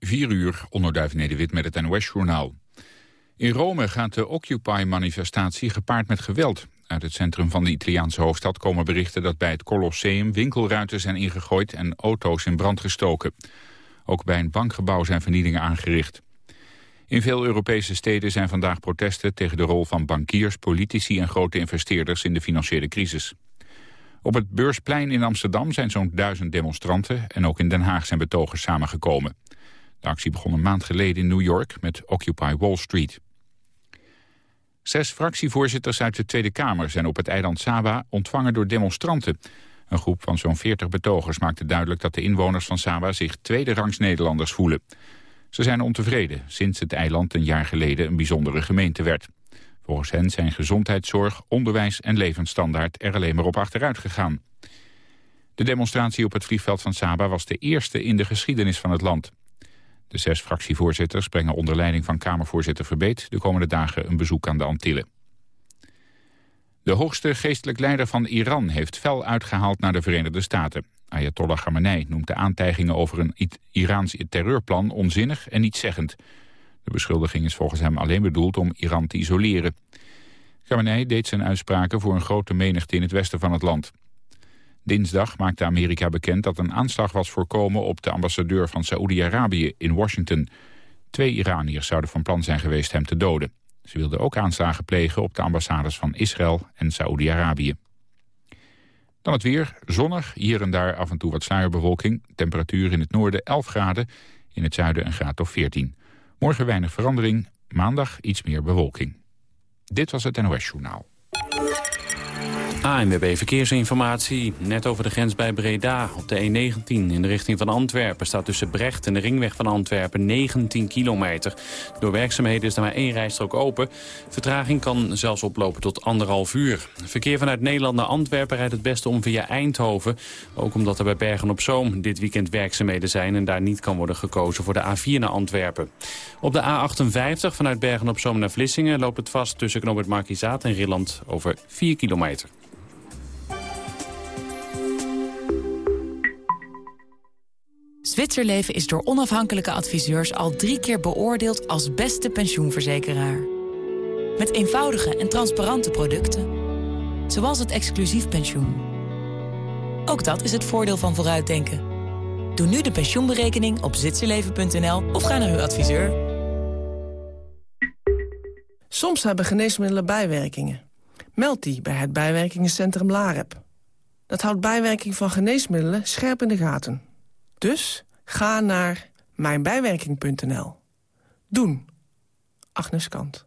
4 uur, onderduif Nederwit met het NOS-journaal. In Rome gaat de Occupy-manifestatie gepaard met geweld. Uit het centrum van de Italiaanse hoofdstad komen berichten dat bij het Colosseum winkelruiten zijn ingegooid en auto's in brand gestoken. Ook bij een bankgebouw zijn vernielingen aangericht. In veel Europese steden zijn vandaag protesten tegen de rol van bankiers, politici en grote investeerders in de financiële crisis. Op het Beursplein in Amsterdam zijn zo'n duizend demonstranten en ook in Den Haag zijn betogers samengekomen. De actie begon een maand geleden in New York met Occupy Wall Street. Zes fractievoorzitters uit de Tweede Kamer zijn op het eiland Saba ontvangen door demonstranten. Een groep van zo'n 40 betogers maakte duidelijk dat de inwoners van Saba zich tweede rangs Nederlanders voelen. Ze zijn ontevreden sinds het eiland een jaar geleden een bijzondere gemeente werd. Volgens hen zijn gezondheidszorg, onderwijs en levensstandaard er alleen maar op achteruit gegaan. De demonstratie op het vliegveld van Saba was de eerste in de geschiedenis van het land. De zes fractievoorzitters brengen onder leiding van Kamervoorzitter Verbeet... de komende dagen een bezoek aan de Antillen. De hoogste geestelijk leider van Iran heeft fel uitgehaald naar de Verenigde Staten. Ayatollah Khamenei noemt de aantijgingen over een Iraans terreurplan onzinnig en nietszeggend. De beschuldiging is volgens hem alleen bedoeld om Iran te isoleren. Khamenei deed zijn uitspraken voor een grote menigte in het westen van het land. Dinsdag maakte Amerika bekend dat een aanslag was voorkomen op de ambassadeur van Saoedi-Arabië in Washington. Twee Iraniërs zouden van plan zijn geweest hem te doden. Ze wilden ook aanslagen plegen op de ambassades van Israël en Saoedi-Arabië. Dan het weer, zonnig, hier en daar af en toe wat sluierbewolking. Temperatuur in het noorden 11 graden, in het zuiden een graad of 14. Morgen weinig verandering, maandag iets meer bewolking. Dit was het NOS Journaal. ANWB Verkeersinformatie. Net over de grens bij Breda op de E19 in de richting van Antwerpen... staat tussen Brecht en de ringweg van Antwerpen 19 kilometer. Door werkzaamheden is er maar één rijstrook open. Vertraging kan zelfs oplopen tot anderhalf uur. Verkeer vanuit Nederland naar Antwerpen rijdt het beste om via Eindhoven. Ook omdat er bij Bergen-op-Zoom dit weekend werkzaamheden zijn... en daar niet kan worden gekozen voor de A4 naar Antwerpen. Op de A58 vanuit Bergen-op-Zoom naar Vlissingen... loopt het vast tussen Knobbert Markizaat en Rilland over 4 kilometer. Zwitserleven is door onafhankelijke adviseurs al drie keer beoordeeld als beste pensioenverzekeraar. Met eenvoudige en transparante producten. Zoals het exclusief pensioen. Ook dat is het voordeel van vooruitdenken. Doe nu de pensioenberekening op zwitserleven.nl of ga naar uw adviseur. Soms hebben geneesmiddelen bijwerkingen. Meld die bij het bijwerkingencentrum LAREP. Dat houdt bijwerking van geneesmiddelen scherp in de gaten. Dus ga naar mijnbijwerking.nl. Doen. Agnes Kant.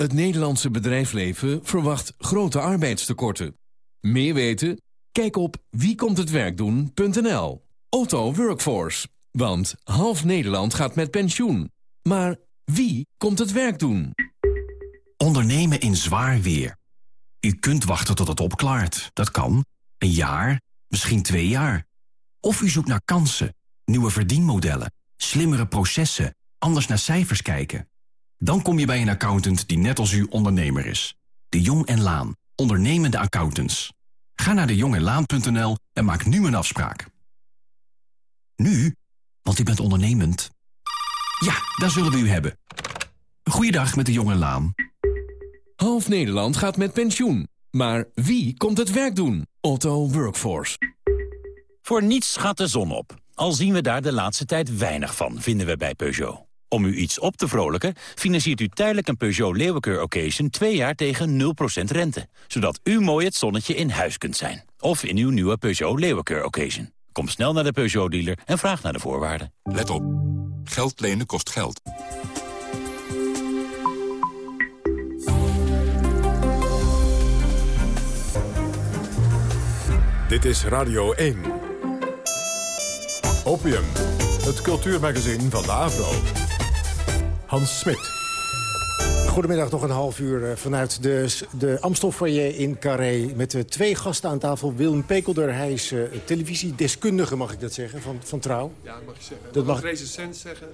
Het Nederlandse bedrijfsleven verwacht grote arbeidstekorten. Meer weten? Kijk op wiekomthetwerkdoen.nl. Otto Workforce. Want half Nederland gaat met pensioen. Maar wie komt het werk doen? Ondernemen in zwaar weer. U kunt wachten tot het opklaart. Dat kan. Een jaar, misschien twee jaar. Of u zoekt naar kansen, nieuwe verdienmodellen, slimmere processen, anders naar cijfers kijken. Dan kom je bij een accountant die net als u ondernemer is. De Jong en Laan, ondernemende accountants. Ga naar dejongenlaan.nl en maak nu een afspraak. Nu, want u bent ondernemend. Ja, daar zullen we u hebben. Goeiedag met de Jong en Laan. Half Nederland gaat met pensioen. Maar wie komt het werk doen? Otto Workforce. Voor niets gaat de zon op. Al zien we daar de laatste tijd weinig van, vinden we bij Peugeot. Om u iets op te vrolijken, financiert u tijdelijk een Peugeot Leeuwenkeur Occasion... twee jaar tegen 0% rente. Zodat u mooi het zonnetje in huis kunt zijn. Of in uw nieuwe Peugeot Leeuwenkeur Occasion. Kom snel naar de Peugeot-dealer en vraag naar de voorwaarden. Let op. Geld lenen kost geld. Dit is Radio 1. Opium, het cultuurmagazin van de AVRO. Hans Smit. Goedemiddag, nog een half uur eh, vanuit de, de Amstelfoyer in Carré... met uh, twee gasten aan tafel. Willem Pekelder, hij is uh, televisiedeskundige, mag ik dat zeggen, van, van Trouw. Ja, mag je zeggen. Dat mag recensent zeggen.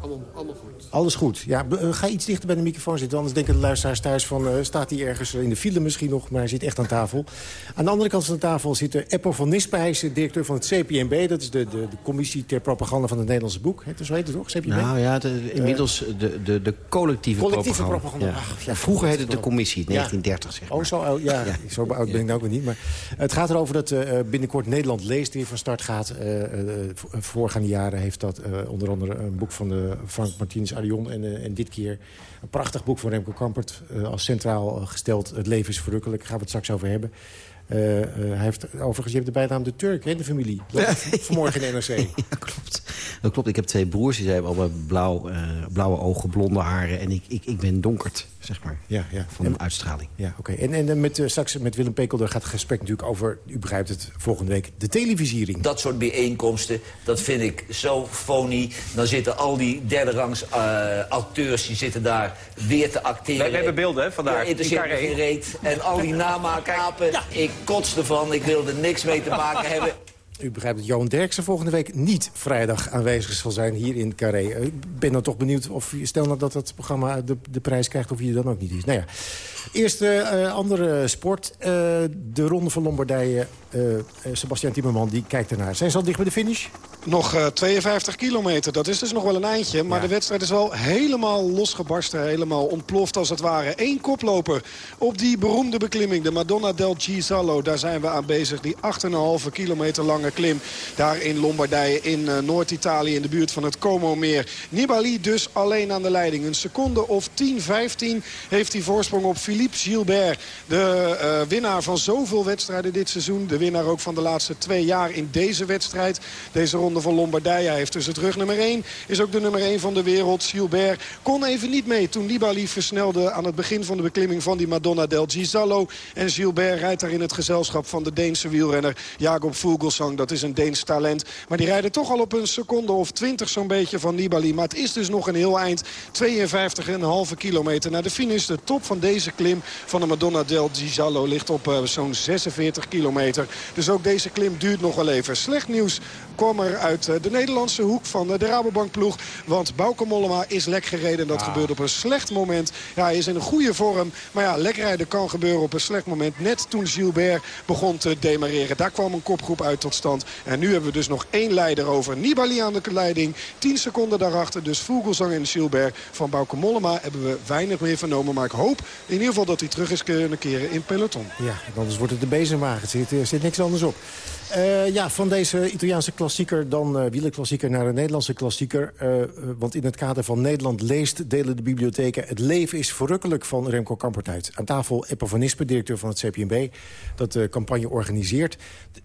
Allemaal, allemaal, goed. Alles goed. Ja, ga iets dichter bij de microfoon zitten. Anders denken de luisteraars thuis van... Uh, staat hij ergens in de file misschien nog, maar hij zit echt aan tafel. Aan de andere kant van de tafel zit uh, Eppo van is directeur van het CPNB. Dat is de, de, de Commissie ter Propaganda van het Nederlandse Boek. He, zo heet het toch, CPNB? Nou ja, de, inmiddels de, de, de collectieve, collectieve propaganda. propaganda. Ja. Ja, Vroeger heette het de commissie, 1930 zeg maar. Oh, zo oud, ja, zo oud ben ik nou ook niet. Maar het gaat erover dat uh, binnenkort Nederland leest weer van start gaat. voorgaande jaren heeft dat onder andere een boek van de Frank Martinez Arion. En, uh, en, dit keer een prachtig boek van Remco Kampert. Uh, als centraal gesteld, het leven is verrukkelijk. Daar gaan we het straks over hebben. Uh, hij heeft, overigens, je hebt de bijnaam de Turk, hè, de familie. Vanmorgen in NRC. ja, klopt. Dat klopt. Ik heb twee broers, die hebben allemaal blauw, blauwe ogen, blonde haren. En ik, ik, ik ben donkerd, zeg maar, ja, ja. van en, uitstraling. Ja, oké. Okay. En, en met, straks met Willem Pekelder gaat het gesprek natuurlijk over... u begrijpt het, volgende week, de televisiering. Dat soort bijeenkomsten, dat vind ik zo phony. Dan zitten al die derde rangs uh, acteurs, die zitten daar weer te acteren. We, we hebben beelden, hè, vandaag. Ja, interesseert me geen reet. En al die namaakapen, ja. ik kots ervan. Ik wil er niks mee te maken hebben. U begrijpt dat Johan Derksen volgende week niet vrijdag aanwezig zal zijn hier in Carré. Ik ben dan toch benieuwd of, stel nou dat het programma de, de prijs krijgt, of je dan ook niet is. Nou ja, eerst uh, andere sport. Uh, de Ronde van Lombardije. Uh, Sebastian Timmerman die kijkt ernaar. Zijn ze al dicht bij de finish? Nog uh, 52 kilometer, dat is dus nog wel een eindje. Maar ja. de wedstrijd is wel helemaal losgebarsten. Helemaal ontploft als het ware. Eén koploper op die beroemde beklimming. De Madonna del Gisalo. Daar zijn we aan bezig. Die 8,5 kilometer lange klim. Daar in Lombardije in Noord-Italië. In de buurt van het Como-meer. Nibali dus alleen aan de leiding. Een seconde of 10, 15 heeft hij voorsprong op Philippe Gilbert. De uh, winnaar van zoveel wedstrijden dit seizoen. De winnaar ook van de laatste twee jaar in deze wedstrijd. Deze ronde van Lombardije. Heeft dus het rug nummer 1. Is ook de nummer 1 van de wereld. Gilbert kon even niet mee toen Nibali versnelde aan het begin van de beklimming van die Madonna del Gisalo. En Gilbert rijdt daar in het gezelschap van de Deense wielrenner Jacob Fuglsang. Dat is een Deens talent. Maar die rijden toch al op een seconde of 20 zo'n beetje van Nibali. Maar het is dus nog een heel eind. 52,5 kilometer naar de finish. De top van deze klim van de Madonna del Gisalo ligt op uh, zo'n 46 kilometer. Dus ook deze klim duurt nog wel even. Slecht nieuws kwam er uit de Nederlandse hoek van de Rabobankploeg. Want Bauke Mollema is lek gereden. Dat ah. gebeurt op een slecht moment. Ja, hij is in een goede vorm. Maar ja, lek rijden kan gebeuren op een slecht moment. Net toen Gilbert begon te demareren. Daar kwam een kopgroep uit tot stand. En nu hebben we dus nog één leider over. Nibali aan de leiding. 10 seconden daarachter. Dus Vogelsang en Gilbert. Van Bauke Mollema hebben we weinig meer vernomen. Maar ik hoop in ieder geval dat hij terug is kunnen keren in peloton. Ja, anders wordt het de bezemwagen. Er zit, er zit niks anders op. Uh, ja, van deze Italiaanse klassieker dan uh, wielerklassieker naar een Nederlandse klassieker. Uh, want in het kader van Nederland leest delen de bibliotheken... Het leven is verrukkelijk van Remco Kampert uit. Aan tafel Eppo van Nispen, directeur van het CPNB... dat de campagne organiseert. De,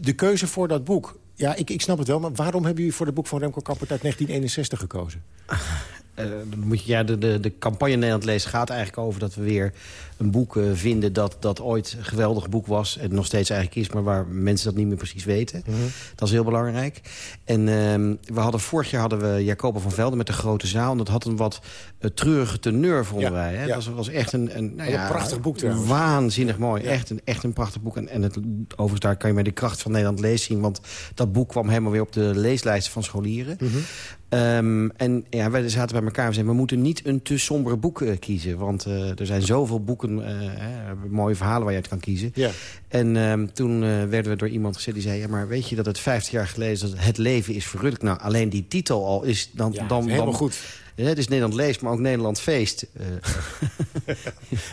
de, keuze voor dat boek, ja, ik, ik snap het wel... maar waarom hebben jullie voor het boek van Remco Kampert uit 1961 gekozen? Uh, dan moet je, ja, de, de, de campagne Nederland leest gaat eigenlijk over dat we weer een boek uh, vinden... Dat, dat ooit een geweldig boek was en nog steeds eigenlijk is... maar waar mensen dat niet meer precies weten. Mm -hmm. Dat is heel belangrijk. En uh, we hadden, vorig jaar hadden we Jacoba van Velden met de grote zaal... en dat had een wat uh, treurige teneur, vonden ja, wij. Hè? Ja. Dat was, was echt een, een, nou ja, een prachtig boek trouwens. Waanzinnig mooi. Echt, een, echt een prachtig boek. En, en het, overigens daar kan je maar de kracht van Nederland lezen zien... want dat boek kwam helemaal weer op de leeslijsten van scholieren. Mm -hmm. Um, en ja, wij zaten bij elkaar en zeiden... we moeten niet een te sombere boek uh, kiezen. Want uh, er zijn zoveel boeken, uh, mooie verhalen waar je uit kan kiezen. Ja. En um, toen werden we door iemand gezet die zei... ja, maar weet je dat het 50 jaar geleden is dat het leven is verrukkelijk? Nou, alleen die titel al is... Dan, ja, dan, is helemaal dan, goed. Het is Nederland leest, maar ook Nederland feest.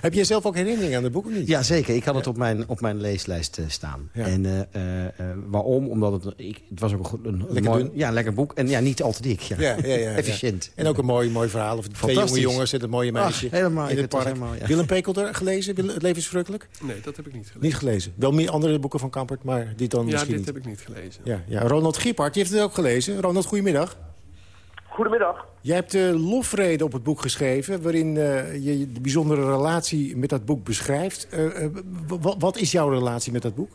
Heb jij zelf ook herinneringen aan de boek of niet? Ja, zeker. Ik had het op mijn, op mijn leeslijst uh, staan. Ja. En uh, uh, waarom? Omdat het, ik, het was ook een, een, lekker mooi, dun. ja, lekker boek. En ja, niet al te dik. Ja. Ja, ja, ja, Efficiënt. En ook een mooi, mooi verhaal. Of twee jonge jongens en het mooie meisje Ach, helemaal, in het park. Helemaal, ja. Willem Pekelder gelezen? Het leven is verrukkelijk? Nee, dat heb ik niet gelezen. Niet gelezen. Wel meer andere boeken van Kampert, maar dit dan ja, misschien dit niet. heb ik niet gelezen. Ja, ja. Ronald Giepard, die heeft het ook gelezen. Ronald, goedemiddag. Goedemiddag. Jij hebt de lofrede op het boek geschreven... waarin uh, je de bijzondere relatie met dat boek beschrijft. Uh, uh, wat is jouw relatie met dat boek?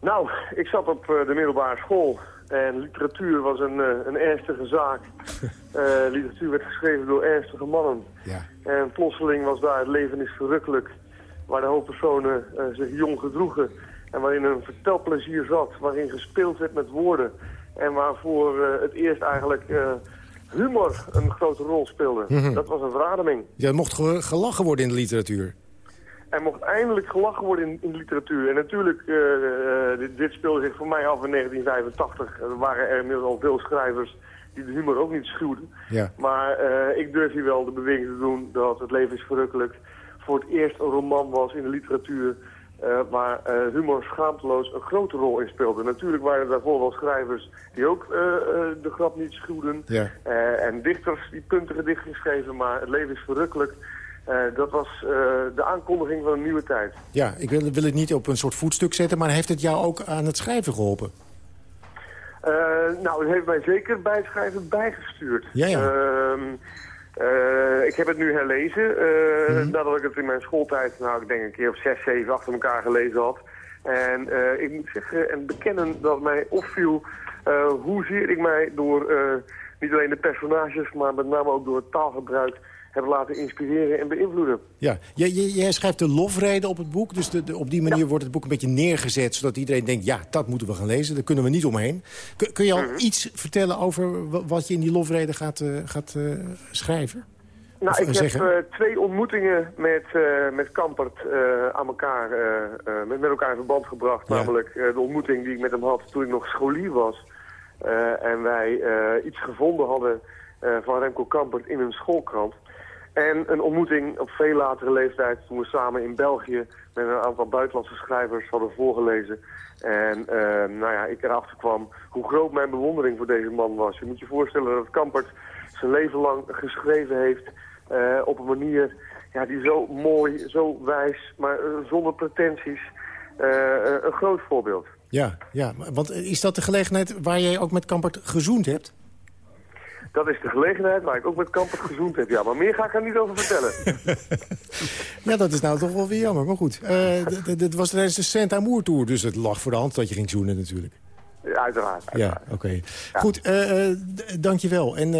Nou, ik zat op de middelbare school En literatuur was een, eh, een ernstige zaak. Eh, literatuur werd geschreven door ernstige mannen. Ja. En plotseling was daar het leven is verrukkelijk. Waar de hoofdpersonen eh, zich jong gedroegen. En waarin een vertelplezier zat. Waarin gespeeld werd met woorden. En waarvoor eh, het eerst eigenlijk eh, humor een grote rol speelde. Mhm. Dat was een verademing. Ja, er mocht ge- gelachen worden in de literatuur. Er mocht eindelijk gelachen worden in, in de literatuur. En natuurlijk, eh, dit, dit speelde zich voor mij af in 1985. Er waren er inmiddels al veel schrijvers die de humor ook niet schuwden. Ja. Maar ik durf hier wel de beweging te doen dat Het leven is verrukkelijk voor het eerst een roman was in de literatuur eh, waar eh, humor schaamteloos een grote rol in speelde. Natuurlijk waren er daarvoor wel schrijvers die ook eh, de grap niet schuwden. Ja. En dichters die puntige dichtjes schreven, maar Het leven is verrukkelijk. dat was de aankondiging van een nieuwe tijd. Ja, ik wil, wil het niet op een soort voetstuk zetten... maar heeft het jou ook aan het schrijven geholpen? Eh, nou, het heeft mij zeker bij het schrijven bijgestuurd. Ja, ja. Eh, ik heb het nu herlezen, eh, Mhm. nadat ik het in mijn schooltijd, nou ik denk een keer of zes, zeven achter elkaar gelezen had. En eh, ik moet zeggen en bekennen dat mij opviel hoezeer ik mij door niet alleen de personages, maar met name ook door het taalgebruik heb laten inspireren en beïnvloeden. Ja, jij, schrijft de lofrede op het boek. Dus de, de- op die manier wordt het boek een beetje neergezet... zodat iedereen denkt, ja, dat moeten we gaan lezen. Daar kunnen we niet omheen. Kun, kun je al iets vertellen over wa- wat je in die lofrede gaat, eh, gaat eh, schrijven? Nou, Of, ik heb eh, twee ontmoetingen met, met Kampert aan elkaar, met, met elkaar in verband gebracht. Ja. Namelijk de ontmoeting die ik met hem had toen ik nog scholier was. Eh, en wij eh, iets gevonden hadden eh, van Remco Kampert in een schoolkrant. En een ontmoeting op veel latere leeftijd toen we samen in België met een aantal buitenlandse schrijvers hadden voorgelezen. En nou ja, ik erachter kwam hoe groot mijn bewondering voor deze man was. Je moet je voorstellen dat Kampert zijn leven lang geschreven heeft op een manier ja, die zo mooi, zo wijs, maar zonder pretenties. een groot voorbeeld. Ja, ja, want is dat de gelegenheid waar jij ook met Kampert gezoend hebt? Dat is de gelegenheid waar ik ook met Kampert gezoend heb. Ja, maar meer ga ik er niet over vertellen. Ja, dat is nou toch wel weer jammer. Maar goed, d- dit was tijdens de Saint Amour Tour. Dus het lag voor de hand dat je ging zoenen natuurlijk. Ja, uiteraard. Ja, oké. Goed, eh eh, dankjewel. En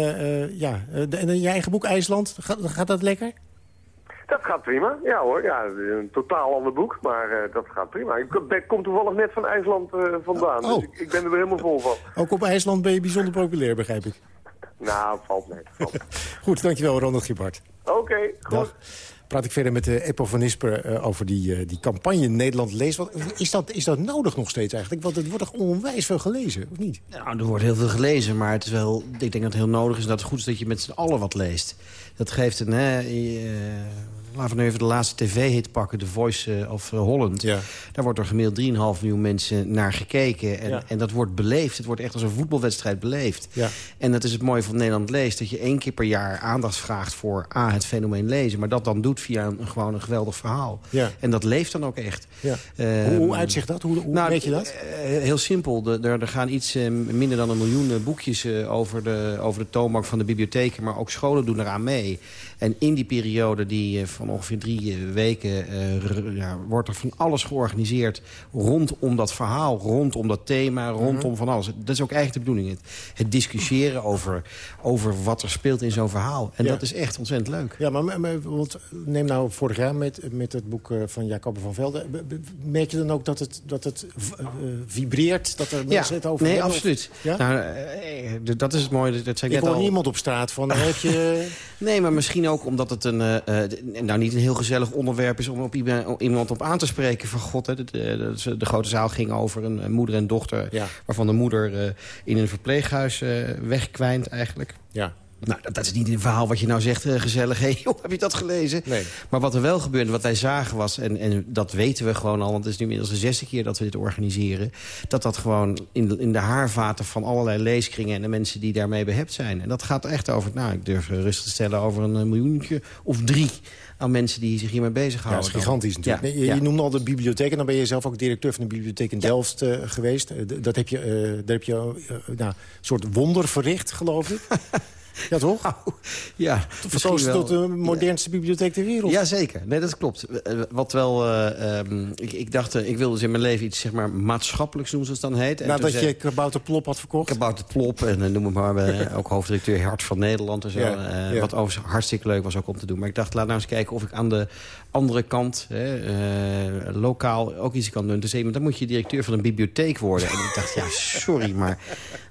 ja, en je eigen boek IJsland, gaat, gaat dat lekker? Dat gaat prima. Ja hoor, ja, een totaal ander boek, maar eh, dat gaat prima. Ik kom- toevallig net van IJsland eh, vandaan, Oh. dus ik, ik ben er weer helemaal vol van. Ook op IJsland ben je bijzonder populair, begrijp ik. Nou, valt mee. valt. Goed, dankjewel Ronald Gibbard. Oké, goed. Dag. Praat ik verder met de Eppo van Nisper eh, over die, eh, die campagne Nederland leest. Wat, is, dat, is dat nodig nog steeds eigenlijk? Want het wordt toch onwijs veel gelezen, of niet? Nou, er wordt heel veel gelezen, maar het is wel, ik denk dat het heel nodig is... dat het goed is dat je met z'n allen wat leest. Dat geeft een... Hè, eh, laten we nu even de laatste tv-hit pakken, The Voice eh, of Holland. Ja. Daar wordt er gemiddeld 3,5 miljoen mensen naar gekeken. En, Ja. en dat wordt beleefd. Het wordt echt als een voetbalwedstrijd beleefd. Ja. En dat is het mooie van Nederland leest. Dat je één keer per jaar aandacht vraagt voor A, het fenomeen lezen. Maar dat dan doet via een, gewoon een geweldig verhaal. En dat leeft dan ook echt. Ja. Ehm, hoe, hoe uitzicht dat? Hoe, hoe nou, weet je dat? eh, heel simpel. De- Er, er gaan iets eh, minder dan een miljoen eh, boekjes eh, over, de, over de toonbank van de bibliotheken. Maar ook scholen doen eraan mee. En in die periode die, eh, van ongeveer drie eh, weken... eh, ja, wordt er van alles georganiseerd rondom dat verhaal. Rondom dat thema, rondom van alles. Dat is ook eigenlijk de bedoeling. Het, het discussiëren over, over wat er speelt in zo'n verhaal. En Ja. dat is echt ontzettend leuk. Ja, maar, maar- maar want neem nou vorig jaar met, met het boek eh, van Jacob van Velde. Merk je dan ook dat het, dat het vibreert? Dat er mensen het over nee, hebben? Of- absoluut. Ja? Nou, dat is het mooie. Dat, zei ik ik net hoor al. niemand op straat van, heb je... Nee, maar misschien ook omdat het een, nou niet een heel gezellig onderwerp is... om op iemand, op aan te spreken van god. Hè, de, de, de- de grote zaal ging over een, een moeder en dochter... Ja. waarvan de moeder eh, in een verpleeghuis eh, wegkwijnt eigenlijk. Ja. Nou, dat, dat is niet een verhaal wat je nou zegt, eh, gezellig. Hé, joh, heb je dat gelezen? Nee. Maar wat er wel gebeurde, wat wij zagen was... En, en dat weten we gewoon al, want het is nu inmiddels de zesde keer dat we dit organiseren... dat dat gewoon in de, in de haarvaten van allerlei leeskringen... en de mensen die daarmee behept zijn. En dat gaat echt over, nou, ik durf rustig te stellen... over een miljoentje of drie aan mensen die zich hiermee Ja, bezighouden. dat is gigantisch natuurlijk. Ja, Nee, je, ja. je noemde al de bibliotheek en dan ben je zelf ook directeur van de bibliotheek in Delft eh, geweest. Eh, dat heb je, eh, daar heb je nou, een soort wonder verricht, geloof ik. Ja, toch? Nou, ja, Verkozen tot de modernste bibliotheek ter wereld. Jazeker, nee, dat klopt. Eh, Wat wel, eh, ehm, ik, ik dacht, eh, ik wilde dus in mijn leven iets zeg maar, maatschappelijks doen, zoals het dan heet. En Nadat zei- je Kabouter Plop had verkocht. Kabouter Plop en eh, noem het maar, eh, ook hoofddirecteur Hart van Nederland en zo. Ja, Eh, ja. Wat overigens hartstikke leuk was ook om te doen. Maar ik dacht, laat nou eens kijken of ik aan de andere kant, eh, lokaal, ook iets kan doen. Zei iemand, dan moet je directeur van een bibliotheek worden. En ik dacht, ja, sorry, maar,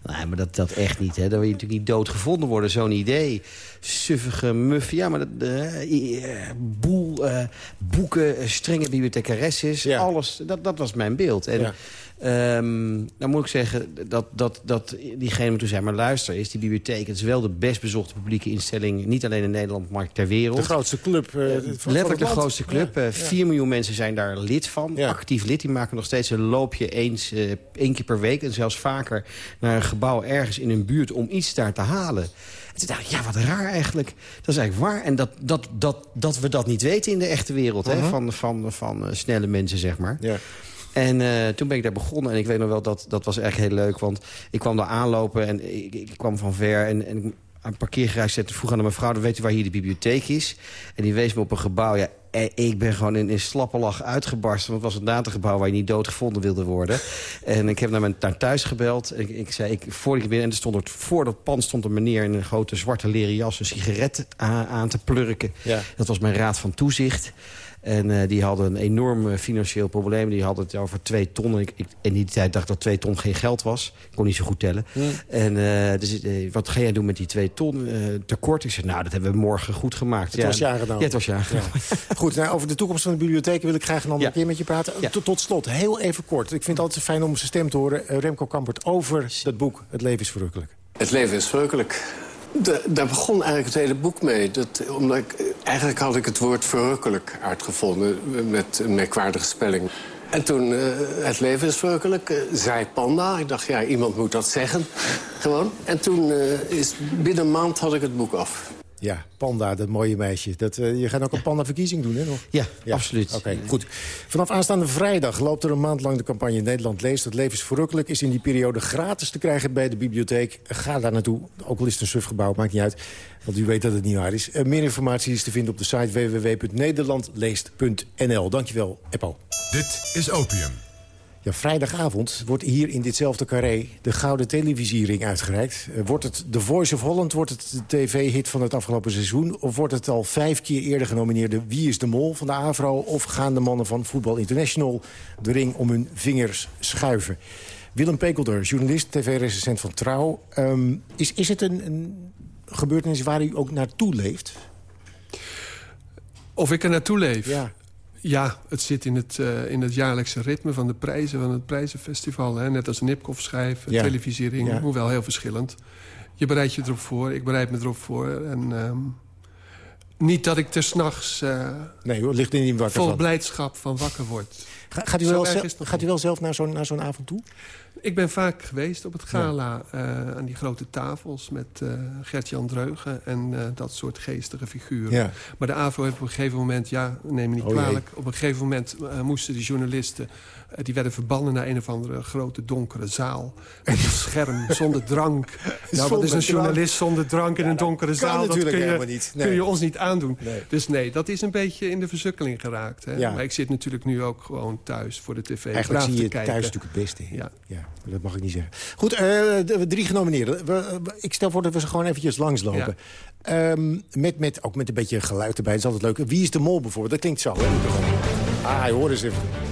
nee, maar dat, dat echt niet. Hè. Dan wil je natuurlijk niet doodgevonden worden, zo'n idee. Suffige muff, ja, maar dat, eh, eh, boel eh, boeken, strenge bibliothecaresses, alles. Dat, dat was mijn beeld. En, Ja. Ehm, dan moet ik zeggen dat, dat, dat diegene toen zei... maar luister, is die bibliotheek... het is wel de best bezochte publieke instelling... niet alleen in Nederland, maar ter wereld. De grootste club. Letterlijk de grootste club. Ja, Eh, ja. 4 miljoen mensen zijn daar lid van. Actief lid. Die maken nog steeds een loopje eens, één keer per week... en zelfs vaker naar een gebouw ergens in hun buurt... om iets daar te halen. En toen dacht ik, ja, wat raar eigenlijk. Dat is eigenlijk waar. En dat, dat, dat, dat we dat niet weten in de echte wereld. hè, Mhm. van van, van eh, snelle mensen, zeg maar. Ja. En eh, toen ben ik daar begonnen. En ik weet nog wel, dat, dat was echt heel leuk. Want ik kwam daar aanlopen en ik, ik kwam van ver. En, en ik aan het parkeergarage zette vroeg aan de mevrouw... weet u waar hier de bibliotheek is? En die wees me op een gebouw. Ja, en ik ben gewoon in, in slappe lach uitgebarsten. Want het was een datagebouw waar je niet doodgevonden wilde worden. En ik heb naar, mijn, naar thuis gebeld. En ik, ik zei, ik, voordat ik binnen... En er stond er, voor dat pand stond een meneer in een grote zwarte leren jas... een sigaret aan, aan te plurken. Ja. Dat was mijn raad van toezicht. En eh, die hadden een enorm eh, financieel probleem. Die hadden het over twee ton. En ik, ik, in die tijd dacht ik dat twee ton geen geld was. Ik kon niet zo goed tellen. En eh, dus, wat ga jij doen met die twee ton tekort? Ik zei, nou, dat hebben we morgen goed gemaakt. Het was je aangenomen. Ja, het was je aangenomen. Goed, nou, over de toekomst van de bibliotheek wil ik graag een andere Ja. keer met je praten. Tot, tot slot, heel even kort. Ik vind het altijd fijn om zijn stem te horen. Remco Kampert over dat boek Het leven is verrukkelijk. Het leven is verrukkelijk. Da- daar begon eigenlijk het hele boek mee. Dat, omdat ik, eigenlijk had ik het woord verrukkelijk uitgevonden met een merkwaardige spelling. En toen, eh, het leven is verrukkelijk, eh, zei Panda. Ik dacht, ja, iemand moet dat zeggen. Gewoon. En toen eh, is binnen een maand had ik het boek af. Ja, Panda, dat mooie meisje. Dat, eh, je gaat ook een Panda-verkiezing doen, hè? Nog? Ja, absoluut. Oké, goed. Vanaf aanstaande vrijdag loopt er een maand lang de campagne Nederland leest. Het leven is verrukkelijk. Is in die periode gratis te krijgen bij de bibliotheek. Ga daar naartoe. Ook al is het een sufgebouw, maakt niet uit. Want u weet dat het niet waar is. Eh, meer informatie is te vinden op de site www.nederlandleest.nl. Dankjewel, Eppo. Dit is Opium. Ja, vrijdagavond wordt hier in ditzelfde carré de Gouden Televisiering uitgereikt. Eh, wordt het The Voice of Holland, wordt het de tv-hit van het afgelopen seizoen... of wordt het al vijf keer eerder genomineerde Wie is de Mol van de AVRO... of gaan de mannen van Voetbal International de ring om hun vingers schuiven? Willem Pekelder, journalist, tv-recensent van Trouw. Ehm, is, is het een, een gebeurtenis waar u ook naartoe leeft? Of ik er naartoe leef? Ja. Ja, het zit in het, eh, in het jaarlijkse ritme van de prijzen van het prijzenfestival. Hè? Net als Nipkoff schijf, Ja. televisiering, Ja. hoewel heel verschillend. Je bereidt je erop voor, ik bereid me erop voor. En, ehm, niet dat ik er s'nachts uh, nee, hoor, ligt niet wakker vol van. blijdschap van wakker word. Ga- gaat, u wel zelf, gaat u wel zelf naar zo'n avond toe? Ik ben vaak geweest op het gala eh, aan die grote tafels... met eh Gert-Jan Dreugen en dat soort geestige figuren. Ja. Maar de AVRO heeft op een gegeven moment... ja, neem me niet Oh kwalijk... op een gegeven moment moesten die journalisten... die werden verbannen naar een of andere grote donkere zaal. Met een scherm, zonder drank. Nou, wat is een journalist zonder drank in een donkere zaal? Dat kun je, helemaal niet. Nee. kun je ons niet aandoen. Nee. Dus nee, dat is een beetje in de versukkeling geraakt. Hè? Ja. Maar ik zit natuurlijk nu ook gewoon thuis voor de tv. Eigenlijk zie je kijken. thuis natuurlijk het beste. Ja. ja, dat mag ik niet zeggen. Goed, de, drie genomineerden. Ik stel voor dat we ze gewoon eventjes langslopen. Ehm, met, met, ook met een beetje geluid erbij, dat is altijd leuk. Wie is de mol bijvoorbeeld? Dat klinkt zo. Hè? Ah, je hoort eens even.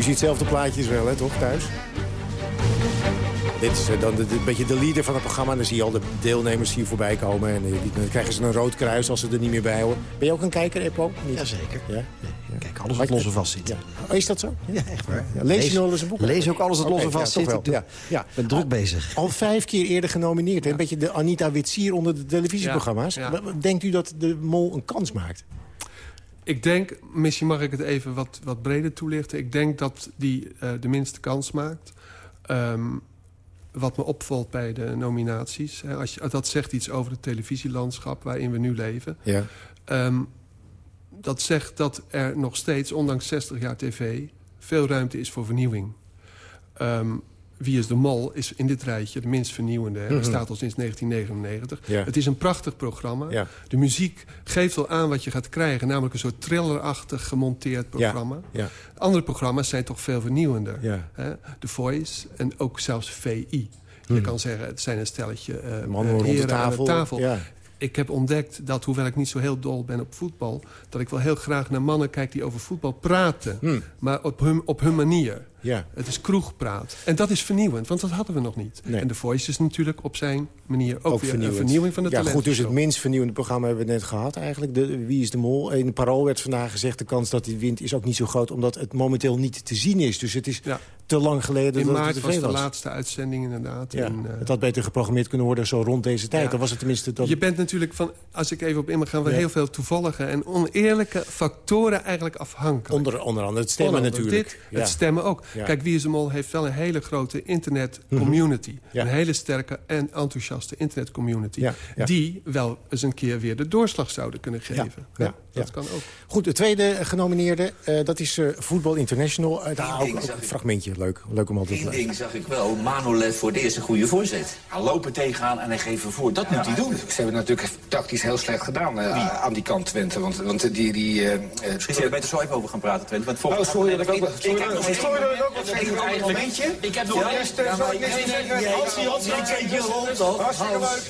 U ziet zelf de plaatjes wel, hè, toch, thuis? Dit is eh, dan de, de- een beetje de leader van het programma. En dan zie je al de deelnemers hier voorbij komen. En eh, die- dan krijgen ze een rood kruis als ze er niet meer bij horen. Ben je ook een kijker, Eppo? Niet? Jazeker. Ja? Kijk, alles wat los en vast zit. Ja. Oh, is dat zo? Ja, echt waar. Ja, lees je nog wel eens een boek? Lees ook alles wat los Oké, en vast ja, zit. Ik Ja, ben druk bezig. Al vijf keer eerder genomineerd. Een beetje de Anita Witsier onder de televisieprogramma's. Ja, ja. Wat- Denkt u dat de mol een kans maakt? Ik denk, misschien mag ik het even wat, wat breder toelichten. Ik denk dat die eh, de minste kans maakt. Ehm, wat me opvalt bij de nominaties. Hè, als je, dat zegt iets over het televisielandschap waarin we nu leven. Ja. Ehm, dat zegt dat er nog steeds, ondanks 60 jaar tv... veel ruimte is voor vernieuwing. Ehm, Wie is de Mol is in dit rijtje de minst vernieuwende. Het Mhm. bestaat al sinds 1999. Ja. Het is een prachtig programma. Ja. De muziek geeft al aan wat je gaat krijgen. Namelijk een soort thrillerachtig gemonteerd programma. Ja. Andere programma's zijn toch veel vernieuwender. Hè? The Voice en ook zelfs VI. Je Mhm. kan zeggen, het zijn een stelletje eh Mannen rond de tafel, tafel. ja. Ik heb ontdekt dat, hoewel ik niet zo heel dol ben op voetbal... dat ik wel heel graag naar mannen kijk die over voetbal praten. Hmm. Maar op hun, op hun manier. Ja. Het is kroegpraat. En dat is vernieuwend, want dat hadden we nog niet. Nee. En The Voice is natuurlijk op zijn manier ook, weer vernieuwend. een vernieuwing van de Ja, talent. goed, dus het minst vernieuwende programma hebben we net gehad eigenlijk. De, Wie is de Mol? In de Parool werd vandaag gezegd... de kans dat hij wint is ook niet zo groot... omdat het momenteel niet te zien is. Dus het is te lang geleden In dat maart het was de was. laatste uitzending inderdaad. Ja, En, eh, het had beter geprogrammeerd kunnen worden zo rond deze tijd. Ja. Dan was het tenminste... Dat... Je bent natuurlijk van, als ik even op in mag gaan... van Ja. heel veel toevallige en oneerlijke factoren eigenlijk afhankelijk. Onder, onder andere het stemmen andere natuurlijk. Dit, het stemmen ook. Ja. Kijk, Wie is de Mol heeft wel een hele grote internet-community. Mhm. Ja. Een hele sterke en enthousiaste internet-community. Ja, ja. Die wel eens een keer weer de doorslag zouden kunnen geven. ja, Ja, dat ja. kan ook. Goed, de tweede genomineerde, eh, dat is eh Voetbal International. Daar ook, ook een fragmentje, leuk, leuk om altijd te Eén lezen. ding zag ik wel. Manolev voor de eerste goede voorzet. Lopen tegenaan en hij geven voor. Dat moet hij doen. Ze hebben natuurlijk tactisch heel slecht gedaan eh, aan die kant Twente. Want, want die... die eh, eh, Misschien zou je er beter zo even over gaan praten, Twente. Want Oh, volgens sorry dat ik ook... Ik heb nog Sorry dat ik ook wat Ik heb nog een momentje. Ik heb nog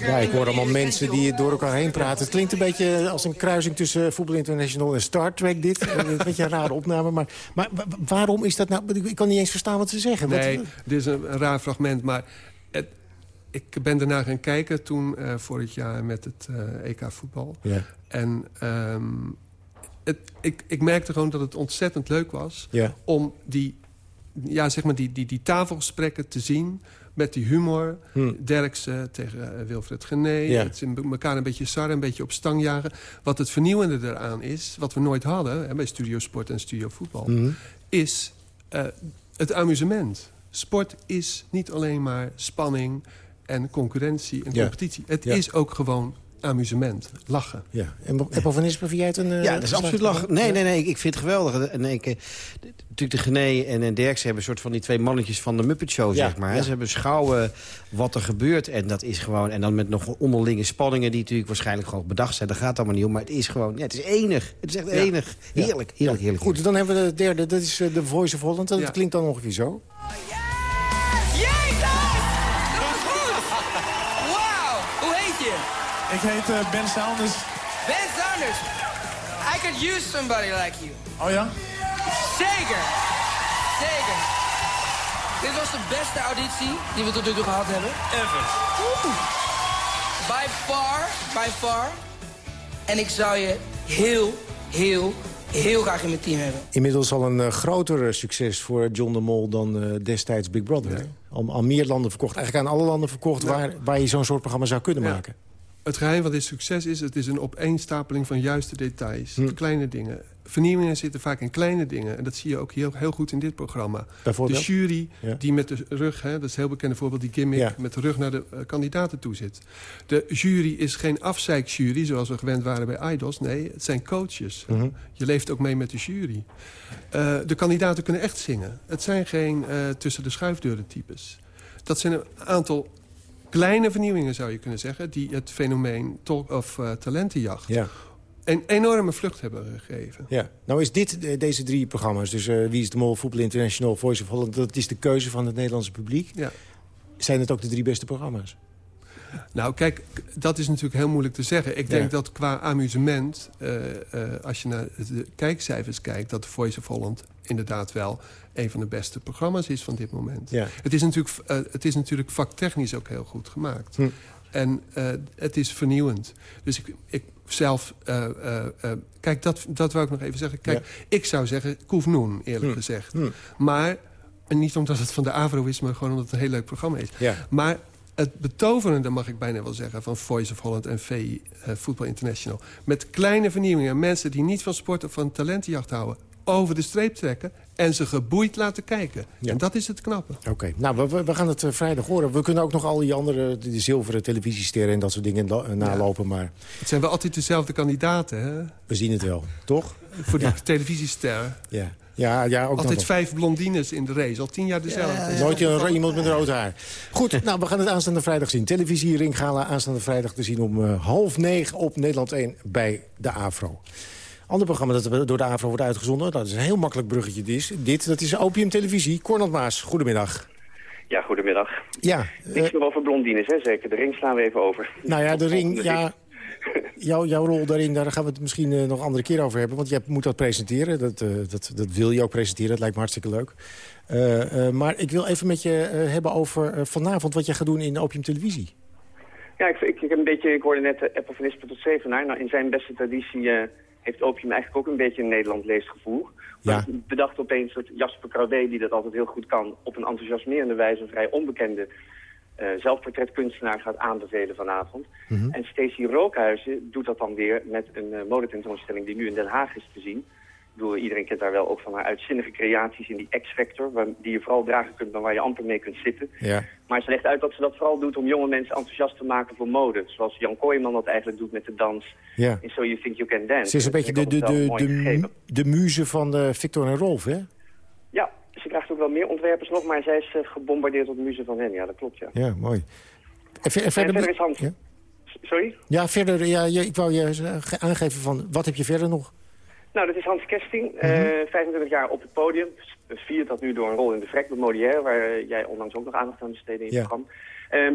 Ja, ik hoor allemaal mensen die door elkaar heen praten. Het klinkt een beetje als een kruising tussen Voetbal International en Star Trek dit. Een beetje een rare opname. Maar, maar wa- wa- waarom is dat nou... Ik- Ik kan niet eens verstaan wat ze zeggen. Wat- Nee, dit is een, raar fragment, maar het, ik ben daarna gaan kijken toen eh, vorig jaar met het eh, EK voetbal. Ja. En ehm, het, ik, ik merkte gewoon dat het ontzettend leuk was Ja. om die, ja, zeg maar die, die, die tafelgesprekken te zien met die humor. Hm. Derksen tegen eh, Wilfred Gené. Ja. Het in elkaar een beetje sarren, een beetje op stang jagen. Wat het vernieuwende eraan is, wat we nooit hadden... Hè, bij Studio Sport en Studio Voetbal... Mhm. is eh, het amusement. Sport is niet alleen maar spanning en concurrentie en competitie. Het Ja. is ook gewoon amusement, lachen. Ja. En Eppo van Nispen, vind jij het een... eh, Ja, dat is absoluut lachen. Nee, nee, nee, ik, vind het geweldig. En ik, eh, natuurlijk de Gené en, en Derksen hebben een soort van die twee mannetjes van de Muppet Show, Ja, zeg maar. ja. Ze hebben schouwen wat er gebeurt. En dat is gewoon, en dan met nog onderlinge spanningen die natuurlijk waarschijnlijk gewoon bedacht zijn. Dat gaat allemaal niet om, maar het is gewoon, ja, het is enig. Het is echt Ja. enig. Heerlijk, heerlijk, heerlijk. Goed, dan hebben we de derde. Dat is eh, de Voice of Holland. Dat Ja. klinkt dan ongeveer zo. Wauw, hoe heet je? Ik heet eh, Ben Saunders. Ben Sanders. I could use somebody like you. Oh ja? Zeker. Zeker. Dit was de beste auditie die we tot nu toe gehad hebben. Ever. By far, by far. En ik zou je heel, heel, heel graag in mijn team hebben. Inmiddels al een eh, groter eh, succes voor John de Mol dan eh, destijds Big Brother. hè? Al, al meer landen verkocht. Eigenlijk aan alle landen verkocht waar, waar je zo'n soort programma zou kunnen Ja. maken. Het geheim van dit succes is, het is een opeenstapeling van juiste details. Hm. Kleine dingen. Vernieuwingen zitten vaak in kleine dingen. En dat zie je ook heel, heel goed in dit programma. De jury Ja. die met de rug, hè, dat is een heel bekende voorbeeld... die gimmick Ja. met de rug naar de eh, kandidaten toe zit. De jury is geen afzeikjury zoals we gewend waren bij Idols. Nee, het zijn coaches. Mhm. Je leeft ook mee met de jury. Eh, de kandidaten kunnen echt zingen. Het zijn geen eh, tussen de schuifdeuren types. Dat zijn een aantal kleine vernieuwingen, zou je kunnen zeggen... die het fenomeen of eh, talentenjacht Ja. een enorme vlucht hebben gegeven. Ja. Nou is dit, eh, deze drie programma's, dus eh, Wie is de Mol, Voetbal International, Voice of Holland... dat is de keuze van het Nederlandse publiek. Ja. Zijn het ook de drie beste programma's? Nou, kijk, dat is natuurlijk heel moeilijk te zeggen. Ik Ja. denk dat qua amusement, als je naar de kijkcijfers kijkt... dat Voice of Holland inderdaad wel een van de beste programma's is van dit moment. Ja. Het, is natuurlijk, eh, het is natuurlijk vaktechnisch ook heel goed gemaakt. Hm. En eh, het is vernieuwend. Dus ik, ik zelf... eh, kijk, dat, dat wou ik nog even zeggen. Kijk, ik zou zeggen Koef Noen, eerlijk Hm. gezegd. Hm. Maar, en niet omdat het van de AVRO is... maar gewoon omdat het een heel leuk programma is. Ja. Maar het betoverende, mag ik bijna wel zeggen... van Voice of Holland en VI, Football International... met kleine vernieuwingen, mensen die niet van sport of van talentenjacht houden... over de streep trekken en ze geboeid laten kijken. Ja. En dat is het knappe. Oké, nou, we- we, gaan het eh, vrijdag horen. We kunnen ook nog al die andere, de, de zilveren televisiesterren... en dat soort dingen eh, nalopen, maar Het zijn wel altijd dezelfde kandidaten, hè? we zien het wel. Toch? Voor die Ja. televisiester. Ja. Ja, ja, ook Altijd vijf blondines in de race. Al tien jaar dezelfde. Nooit een, iemand met rood haar. Goed, nou, we gaan het aanstaande vrijdag zien. Televisie Ringgala aanstaande vrijdag te zien om eh, half negen op Nederland 1 bij de AVRO. Ander programma dat door de AVRO wordt uitgezonden, dat is een heel makkelijk bruggetje. Dit, dit dat is Opium Televisie. Cornel Maas, goedemiddag. Ja, goedemiddag. Ja, Niks meer over blondines, hè? Zeker. De ring slaan we even over. Nou ja, de ring, ja, jouw, jouw rol daarin, daar gaan we het misschien eh, nog een andere keer over hebben. Want jij moet dat presenteren. Dat, eh, dat, dat wil je ook presenteren. Dat lijkt me hartstikke leuk. Eh, eh, maar ik wil even met je eh, hebben over eh, vanavond wat jij gaat doen in Opium Televisie. Ja, ik, ik, ik heb een beetje, ik hoorde net de van Ispen tot Zevenaar. Nou, in zijn beste traditie eh, heeft Opium eigenlijk ook een beetje een Nederland leesgevoel. Ja. Ik bedacht opeens dat Jasper Krauwé, die dat altijd heel goed kan... op een enthousiasmerende wijze een vrij onbekende eh zelfportretkunstenaar gaat aanbevelen vanavond. Mhm. En Stacey Rookhuizen doet dat dan weer met een eh, modetentoonstelling die nu in Den Haag is te zien. Bedoel, iedereen kent daar wel ook van haar uitzinnige creaties in die X-Factor... waar- die je vooral dragen kunt, maar waar je amper mee kunt zitten. Ja. Maar ze legt uit dat ze dat vooral doet om jonge mensen enthousiast te maken voor mode. Zoals Jan Kooijman dat eigenlijk doet met de dans Ja. in So You Think You Can Dance. Ze is een beetje de, de, de, de, muze van eh, Victor en Rolf, hè? Ja, ze krijgt ook wel meer ontwerpers nog, maar zij is eh, gebombardeerd op de muze van hen. Ja, dat klopt, ja. Ja, mooi. En, ver- en En verder, is Hans... ja? Sorry? Ja, verder, ja, ik wou je eh, ge- aangeven van, wat heb je verder nog? Nou, dat is Hans Kesting, eh, Mhm. 25 jaar op het podium. Viert dat nu door een rol in de Vrek met Molière, waar jij onlangs ook nog aandacht aan besteedde in je Ja. programma. Ehm,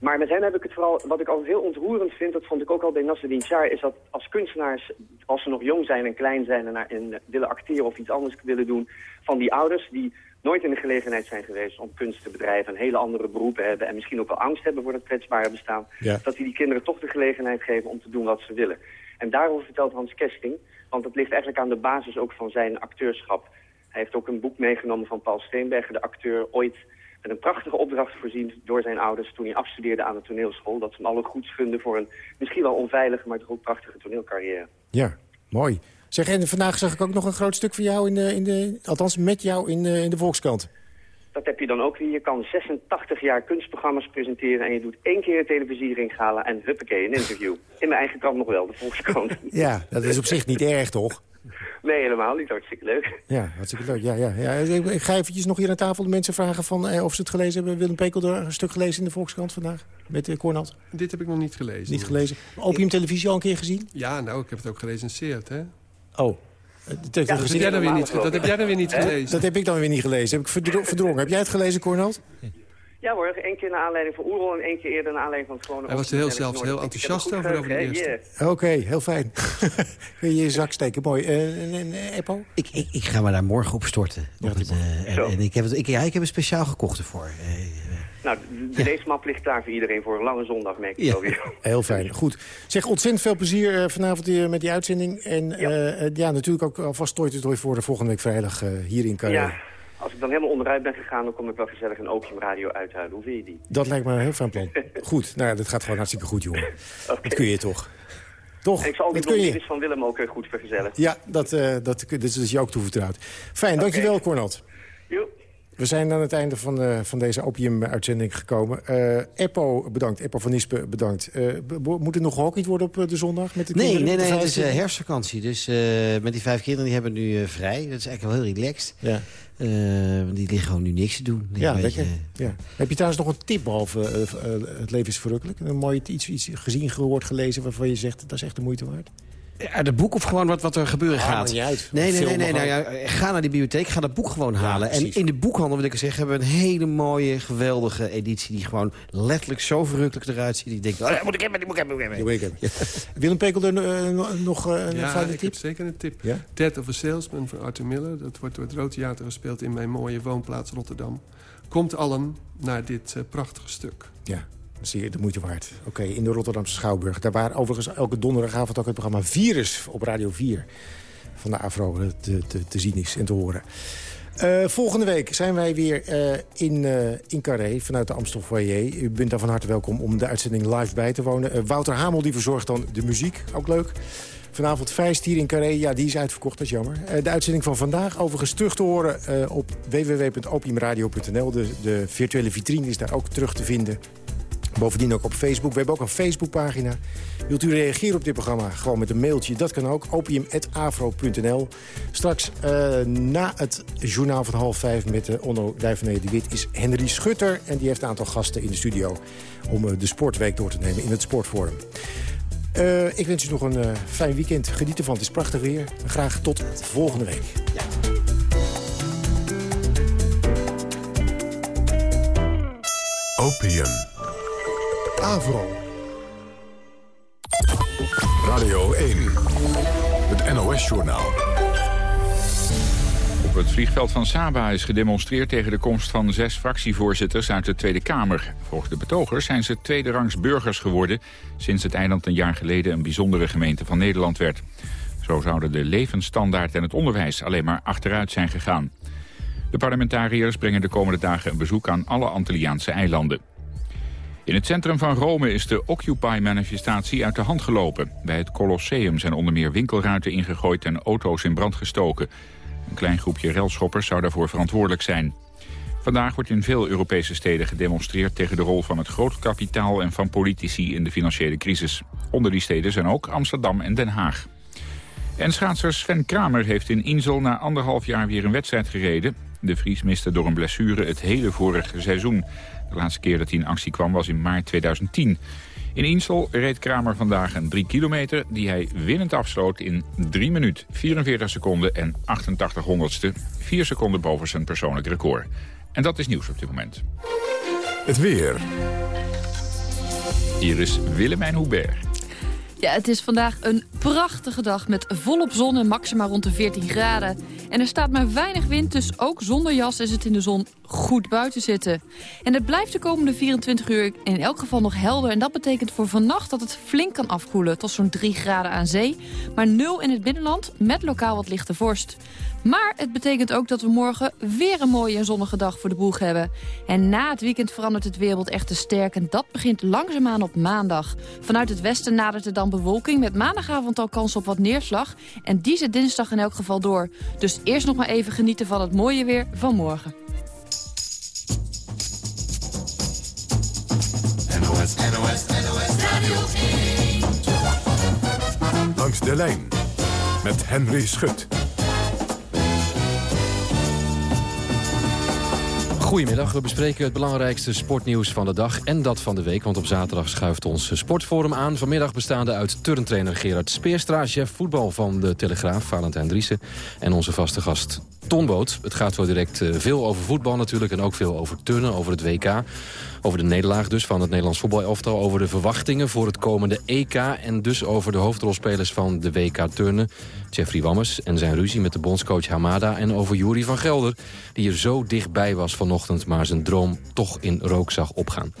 maar met hen heb ik het vooral, wat ik altijd heel ontroerend vind, dat vond ik ook al bij Nasreddin Char, is dat als kunstenaars, als ze nog jong zijn en klein zijn en, naar, en willen acteren of iets anders willen doen, van die ouders die nooit in de gelegenheid zijn geweest om kunst te bedrijven en hele andere beroepen hebben en misschien ook wel angst hebben voor dat kwetsbare bestaan, Ja. dat die die kinderen toch de gelegenheid geven om te doen wat ze willen. En daarover vertelt Hans Kesting, want dat ligt eigenlijk aan de basis ook van zijn acteurschap. Hij heeft ook een boek meegenomen van Paul Steenbergen, de acteur, ooit met een prachtige opdracht voorzien door zijn ouders toen hij afstudeerde aan de toneelschool. Dat ze hem alle goeds gunden voor een misschien wel onveilige, maar toch ook prachtige toneelcarrière. Ja, mooi. Zeg, en vandaag zag ik ook nog een groot stuk van jou, in de, in de, althans met jou in de, in de Volkskrant. Dat heb je dan ook weer. Je kan 86 jaar kunstprogramma's presenteren en je doet één keer een televisiering halen en huppakee, een interview. In mijn eigen krant nog wel, de Volkskrant. Ja, dat is op zich niet erg, toch? Nee, helemaal niet. Hartstikke leuk. Ja, hartstikke leuk. Ja, ja, ja. Ik, ga eventjes nog hier aan tafel de mensen vragen van, eh, of ze het gelezen hebben. Willem Pekel er een stuk gelezen in de Volkskrant vandaag? Met uh, Cornald? Dit heb ik nog niet gelezen. Niet gelezen. Opium Televisie al een keer gezien? Ja, nou, ik heb het ook gerecenseerd, hè. Oh. Dat, heb jij dan weer niet, dat heb jij dan weer niet gelezen. Dat heb ik dan weer niet gelezen. Heb ik verdro verdrongen. Heb jij het gelezen, Cornald? Ja hoor, één keer naar aanleiding van Oerol en één keer eerder naar aanleiding van het gewone... Hij was er heel, zelfs heel enthousiast over, over de eerste. Oké, heel fijn. Kun je je zak steken, mooi. Uh, en, uh, Eppo? Ik, ik, ik ga me daar morgen op storten. Ja, op het, uh, en, en ik, heb het, ik, ja, ik heb het speciaal gekocht ervoor. Nou, de, de ja. map ligt klaar voor iedereen voor een lange zondag, merk ik ja. weer. Heel fijn, goed. Zeg, ontzettend veel plezier uh, vanavond hier met die uitzending. En ja, uh, ja natuurlijk ook alvast het door voor de volgende week vrijdag uh, hier in Carré. Ja, als ik dan helemaal onderuit ben gegaan, dan kom ik wel gezellig een Opium Radio uithuilen. Hoe vind je die? Dat lijkt me een heel fijn plan. goed, nou ja, dat gaat gewoon hartstikke goed, jongen. okay. Dat kun je toch. Toch? En ik zal dat je. van Willem ook goed vergezellen. Ja, dat, uh, dat, dat is je ook toevertrouwd. Fijn, okay. dankjewel, Cornald. Jo. We zijn aan het einde van, uh, van deze opium-uitzending gekomen. Uh, Eppo bedankt, Eppo van Nispen bedankt. Uh, moet er nog gehockeyd worden op de zondag? Met de nee, nee, nee, het is herfstvakantie. Dus met die vijf kinderen die hebben nu vrij. Dat is eigenlijk wel heel relaxed. Ja. die liggen gewoon nu niks te doen. Ja, beetje, ja. Heb je trouwens nog een tip behalve het leven is verrukkelijk? Een mooi iets, iets gezien, gehoord, gelezen waarvan je zegt... dat is echt de moeite waard? Ja, het boek of gewoon wat, wat er gebeuren ah, gaat? Niet uit. Nee, nee, nee. nee nou ja, ga naar die bibliotheek, ga dat boek gewoon halen. Ja, en in de boekhandel, wil ik zeggen, hebben we een hele mooie, geweldige editie... die gewoon letterlijk zo verrukkelijk eruit ziet. Die denkt, oh, moet ik hebben, die moet ik hebben. Die moet ik hebben. Ja. Willem Pekel, er uh, nog uh, een ja, ik tip? heb zeker een tip. Ja? Dead of a Salesman van Arthur Miller. Dat wordt door het Rood Theater gespeeld in mijn mooie woonplaats Rotterdam. Komt allen naar dit uh, prachtige stuk. Ja. Zeer de moeite waard. Oké, in de Rotterdamse Schouwburg. Daar waar overigens elke donderdagavond ook het programma Virus op Radio 4 van de Afro te, te, te zien is en te horen. Uh, volgende week zijn wij weer uh, in, in Carré vanuit de Amstel Foyer. U bent daar van harte welkom om de uitzending live bij te wonen. Wouter Hamel die verzorgt dan de muziek, ook leuk. Vanavond Feist hier in Carré, ja, die is uitverkocht, dat is jammer. de uitzending van vandaag overigens terug te horen op www.opiumradio.nl. De, de virtuele vitrine is daar ook terug te vinden Bovendien ook op Facebook. We hebben ook een Facebookpagina. Wilt u reageren op dit programma? Gewoon met een mailtje. Dat kan ook. opium.afro.nl Straks uh, na het journaal van half vijf met uh, Onno Duivenet de Wit... is Henry Schutter. En die heeft een aantal gasten in de studio... om uh, de sportweek door te nemen in het Sportforum. Uh, ik wens u nog een uh, fijn weekend. Geniet ervan, het is prachtig weer. Graag tot volgende week. Ja. Opium. Avro. Radio 1. Het NOS-journaal. Op het vliegveld van Saba is gedemonstreerd tegen de komst van zes fractievoorzitters uit de Tweede Kamer. Volgens de betogers zijn ze tweederangs burgers geworden... sinds het eiland een jaar geleden een bijzondere gemeente van Nederland werd. Zo zouden de levensstandaard en het onderwijs alleen maar achteruit zijn gegaan. De parlementariërs brengen de komende dagen een bezoek aan alle Antilliaanse eilanden. In het centrum van Rome is de Occupy-manifestatie uit de hand gelopen. Bij het Colosseum zijn onder meer winkelruiten ingegooid en auto's in brand gestoken. Een klein groepje relschoppers zou daarvoor verantwoordelijk zijn. Vandaag wordt in veel Europese steden gedemonstreerd tegen de rol van het groot kapitaal en van politici in de financiële crisis. Onder die steden zijn ook Amsterdam en Den Haag. En schaatser Sven Kramer heeft in Insel na anderhalf jaar weer een wedstrijd gereden. De Vries miste door een blessure het hele vorige seizoen. De laatste keer dat hij in actie kwam was in maart 2010. In Insel reed Kramer vandaag een 3 kilometer die hij winnend afsloot in 3 minuten 44 seconden en 88 honderdste. 4 seconden boven zijn persoonlijk record. En dat is nieuws op dit moment. Het weer. Hier is Willemijn Hubert. Ja, het is vandaag een prachtige dag met volop zon en maxima rond de 14 graden. En er staat maar weinig wind, dus ook zonder jas is het in de zon goed buiten zitten. En het blijft de komende 24 uur in elk geval nog helder. En dat betekent voor vannacht dat het flink kan afkoelen tot zo'n 3 graden aan zee. Maar 0 in het binnenland met lokaal wat lichte vorst. Maar het betekent ook dat we morgen weer een mooie en zonnige dag voor de boeg hebben. En na het weekend verandert het weerbeeld echt te sterk. En dat begint langzaamaan op maandag. Vanuit het westen nadert er dan bewolking met maandagavond al kans op wat neerslag. En die zit dinsdag in elk geval door. Dus eerst nog maar even genieten van het mooie weer van morgen. NOS, NOS, NOS Radio 1. Langs de lijn met Henry Schut. Goedemiddag, we bespreken het belangrijkste sportnieuws van de dag en dat van de week. Want op zaterdag schuift ons sportforum aan. Vanmiddag bestaande uit turntrainer Gerard Speerstra... chef voetbal van de Telegraaf, Valentijn Driessen... en onze vaste gast Tonboot. Het gaat zo direct eh, veel over voetbal natuurlijk en ook veel over turnen, over het WK. Over de nederlaag dus van het Nederlands voetbalelftal. Over de verwachtingen voor het komende EK. En dus over de hoofdrolspelers van de WK Turnen. Jeffrey Wammes en zijn ruzie met de bondscoach Hamada. En over Jury van Gelder. Die er zo dichtbij was vanochtend. Maar zijn droom toch in rook zag opgaan.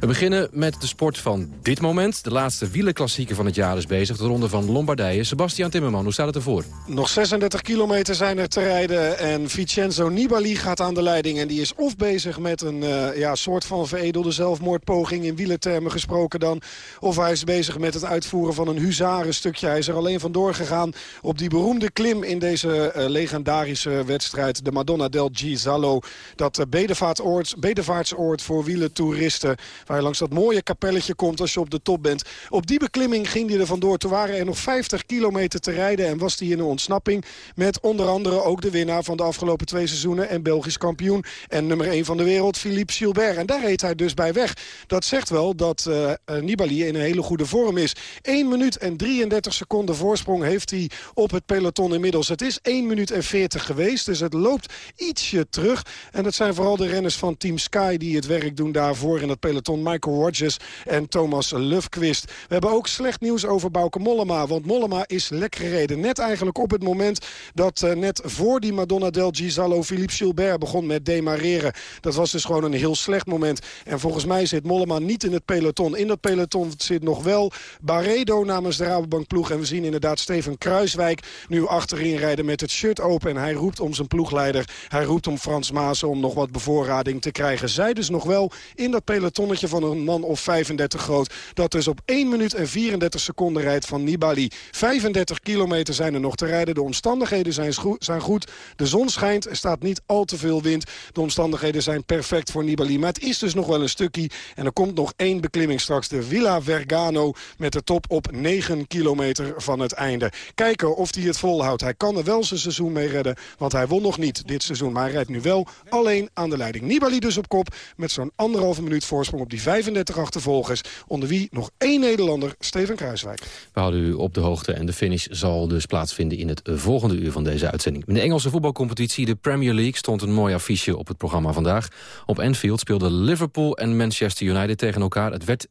We beginnen met de sport van dit moment. De laatste wielerklassieker van het jaar is bezig. De ronde van Lombardije. Sebastian Timmerman, hoe staat het ervoor? Nog 36 kilometer zijn er te rijden. En Vincenzo Nibali gaat aan de leiding. En die is of bezig met een uh, ja, soort van veredelde zelfmoordpoging... in wielertermen gesproken dan. Of hij is bezig met het uitvoeren van een huzarenstukje. Hij is er alleen vandoor gegaan op die beroemde klim... in deze uh, legendarische wedstrijd. De Madonna del Gisalo. Dat uh, bedevaartsoord, bedevaartsoord voor wielertoeristen. Waar je langs dat mooie kapelletje komt als je op de top bent. Op die beklimming ging hij er vandoor. Toen waren er nog 50 kilometer te rijden. En was hij in een ontsnapping. Met onder andere ook de winnaar van de afgelopen twee seizoenen. En Belgisch kampioen. En nummer 1 van de wereld, Philippe Gilbert. En daar reed hij dus bij weg. Dat zegt wel dat uh, Nibali in een hele goede vorm is. 1 minuut en 33 seconden voorsprong heeft hij op het peloton inmiddels. Het is 1 minuut en 40 geweest, dus het loopt ietsje terug. En dat zijn vooral de renners van Team Sky die het werk doen daarvoor in het peloton. Michael Rogers en Thomas Lufquist. We hebben ook slecht nieuws over Bauke Mollema. Want Mollema is lek gereden. Net eigenlijk op het moment dat uh, net voor die Madonna del Gisalo Philippe Gilbert begon met demareren. Dat was dus gewoon een heel slecht moment. En volgens mij zit Mollema niet in het peloton. In dat peloton zit nog wel Barredo namens de Rabobank ploeg. En we zien inderdaad Steven Kruiswijk nu achterin rijden met het shirt open. En hij roept om zijn ploegleider. Hij roept om Frans Maassen om nog wat bevoorrading te krijgen. Zij dus nog wel in dat pelotonnetje van een man of 35 groot. Dat dus op 1 minuut en 34 seconden rijdt van Nibali. 35 kilometer zijn er nog te rijden. De omstandigheden zijn, zijn goed. De zon schijnt, er staat niet al te veel wind. De omstandigheden zijn perfect voor Nibali. Maar het is dus nog wel een stukje. En er komt nog één beklimming straks. De Villa Vergano met de top op 9 kilometer van het einde. Kijken of hij het volhoudt. Hij kan er wel zijn seizoen mee redden. Want hij won nog niet dit seizoen. Maar hij rijdt nu wel alleen aan de leiding. Nibali dus op kop met zo'n anderhalve minuut voorsprong op die 35 achtervolgers. Onder wie nog één Nederlander, Steven Kruiswijk. We houden u op de hoogte en de finish zal dus plaatsvinden in het volgende uur van deze uitzending. In de Engelse voetbalcompetitie, de Premier League, stond een mooi affiche op het programma vandaag. Op Anfield speelden Liverpool en Manchester United tegen elkaar. Het werd 1-1.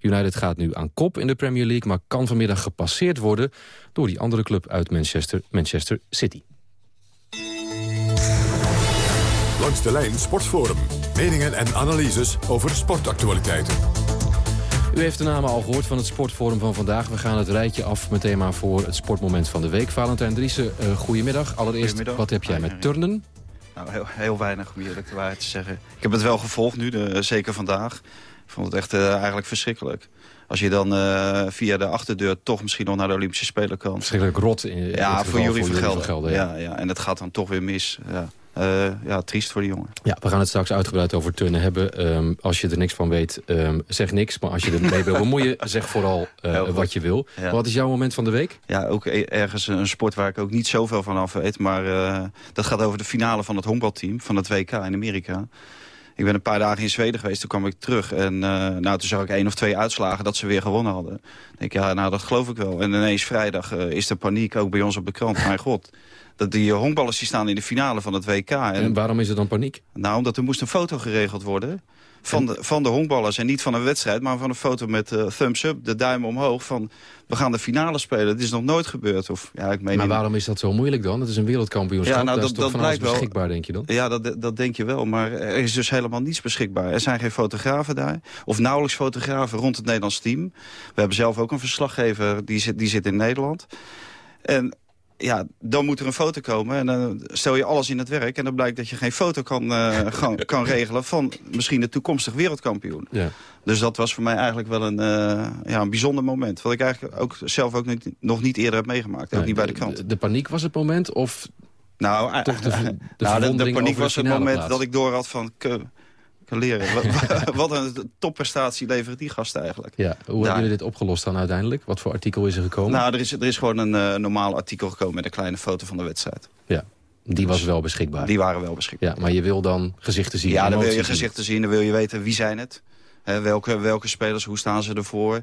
United gaat nu aan kop in de Premier League, maar kan vanmiddag gepasseerd worden door die andere club uit Manchester, Manchester City. Langs de lijn Sportforum. Meningen en analyses over sportactualiteiten. U heeft de namen al gehoord van het sportforum van vandaag. We gaan het rijtje af meteen maar voor het sportmoment van de week. Valentijn Driessen, uh, goedemiddag. Allereerst, goedemiddag. wat heb jij met turnen? Nou, heel, heel weinig, om eerlijk de waarheid te zeggen. Ik heb het wel gevolgd nu, de, zeker vandaag. Ik vond het echt uh, eigenlijk verschrikkelijk. Als je dan uh, via de achterdeur toch misschien nog naar de Olympische Spelen kan. Verschrikkelijk rot. In, ja, voor jullie Vergelden. Ja. ja. en het gaat dan toch weer mis. Ja. Uh, ja, triest voor de jongen. Ja, we gaan het straks uitgebreid over turnen hebben. Um, als je er niks van weet, um, zeg niks. Maar als je er mee wil bemoeien, zeg vooral uh, wat je wil. Ja. Wat is jouw moment van de week? Ja, ook e- ergens een sport waar ik ook niet zoveel van af weet. Maar uh, dat gaat over de finale van het honkbalteam van het WK in Amerika. Ik ben een paar dagen in Zweden geweest, toen kwam ik terug. En nou, toen zag ik één of twee uitslagen dat ze weer gewonnen hadden. Dan denk ik, ja, nou, dat geloof ik wel. En ineens vrijdag is er paniek, ook bij ons op de krant. Mijn god, dat die honkballers die staan in de finale van het WK. En, en waarom is er dan paniek? Nou, omdat er moest een foto geregeld worden van de, van de honkballers. En niet van een wedstrijd, maar van een foto met uh, thumbs up, de duim omhoog. Van, we gaan de finale spelen. Het is nog nooit gebeurd. Of, ja, ik meen maar waarom is dat zo moeilijk dan? Het is een wereldkampioenschap. Ja, nou, dat, dat blijkt wel. beschikbaar, denk je dan? Ja, dat, dat denk je wel. Maar er is dus helemaal niets beschikbaar. Er zijn geen fotografen daar. Of nauwelijks fotografen rond het Nederlands team. We hebben zelf ook een verslaggever, die zit, die zit in Nederland. En ja, dan moet er een foto komen en dan stel je alles in het werk... en dan blijkt dat je geen foto kan, uh, kan regelen van misschien de toekomstig wereldkampioen. Ja. Dus dat was voor mij eigenlijk wel een, uh, ja, een bijzonder moment. Wat ik eigenlijk ook zelf ook niet, nog niet eerder heb meegemaakt. ook niet bij de krant. De, de, paniek was het moment of... Nou, toch de, de, nou, de, paniek was het moment plaats. dat ik door had van kan leren. wat, wat een topprestatie leveren die gasten eigenlijk. Ja, hoe hebben jullie dit opgelost dan uiteindelijk? Wat voor artikel is er gekomen? Nou, er is, er is gewoon een uh, normaal artikel gekomen met een kleine foto van de wedstrijd. Ja, die was wel beschikbaar. Die waren wel beschikbaar. Ja, maar je wil dan gezichten zien? Ja, dan wil je gezichten zien. Dan wil je weten wie zijn het. He, welke, welke spelers, hoe staan ze ervoor?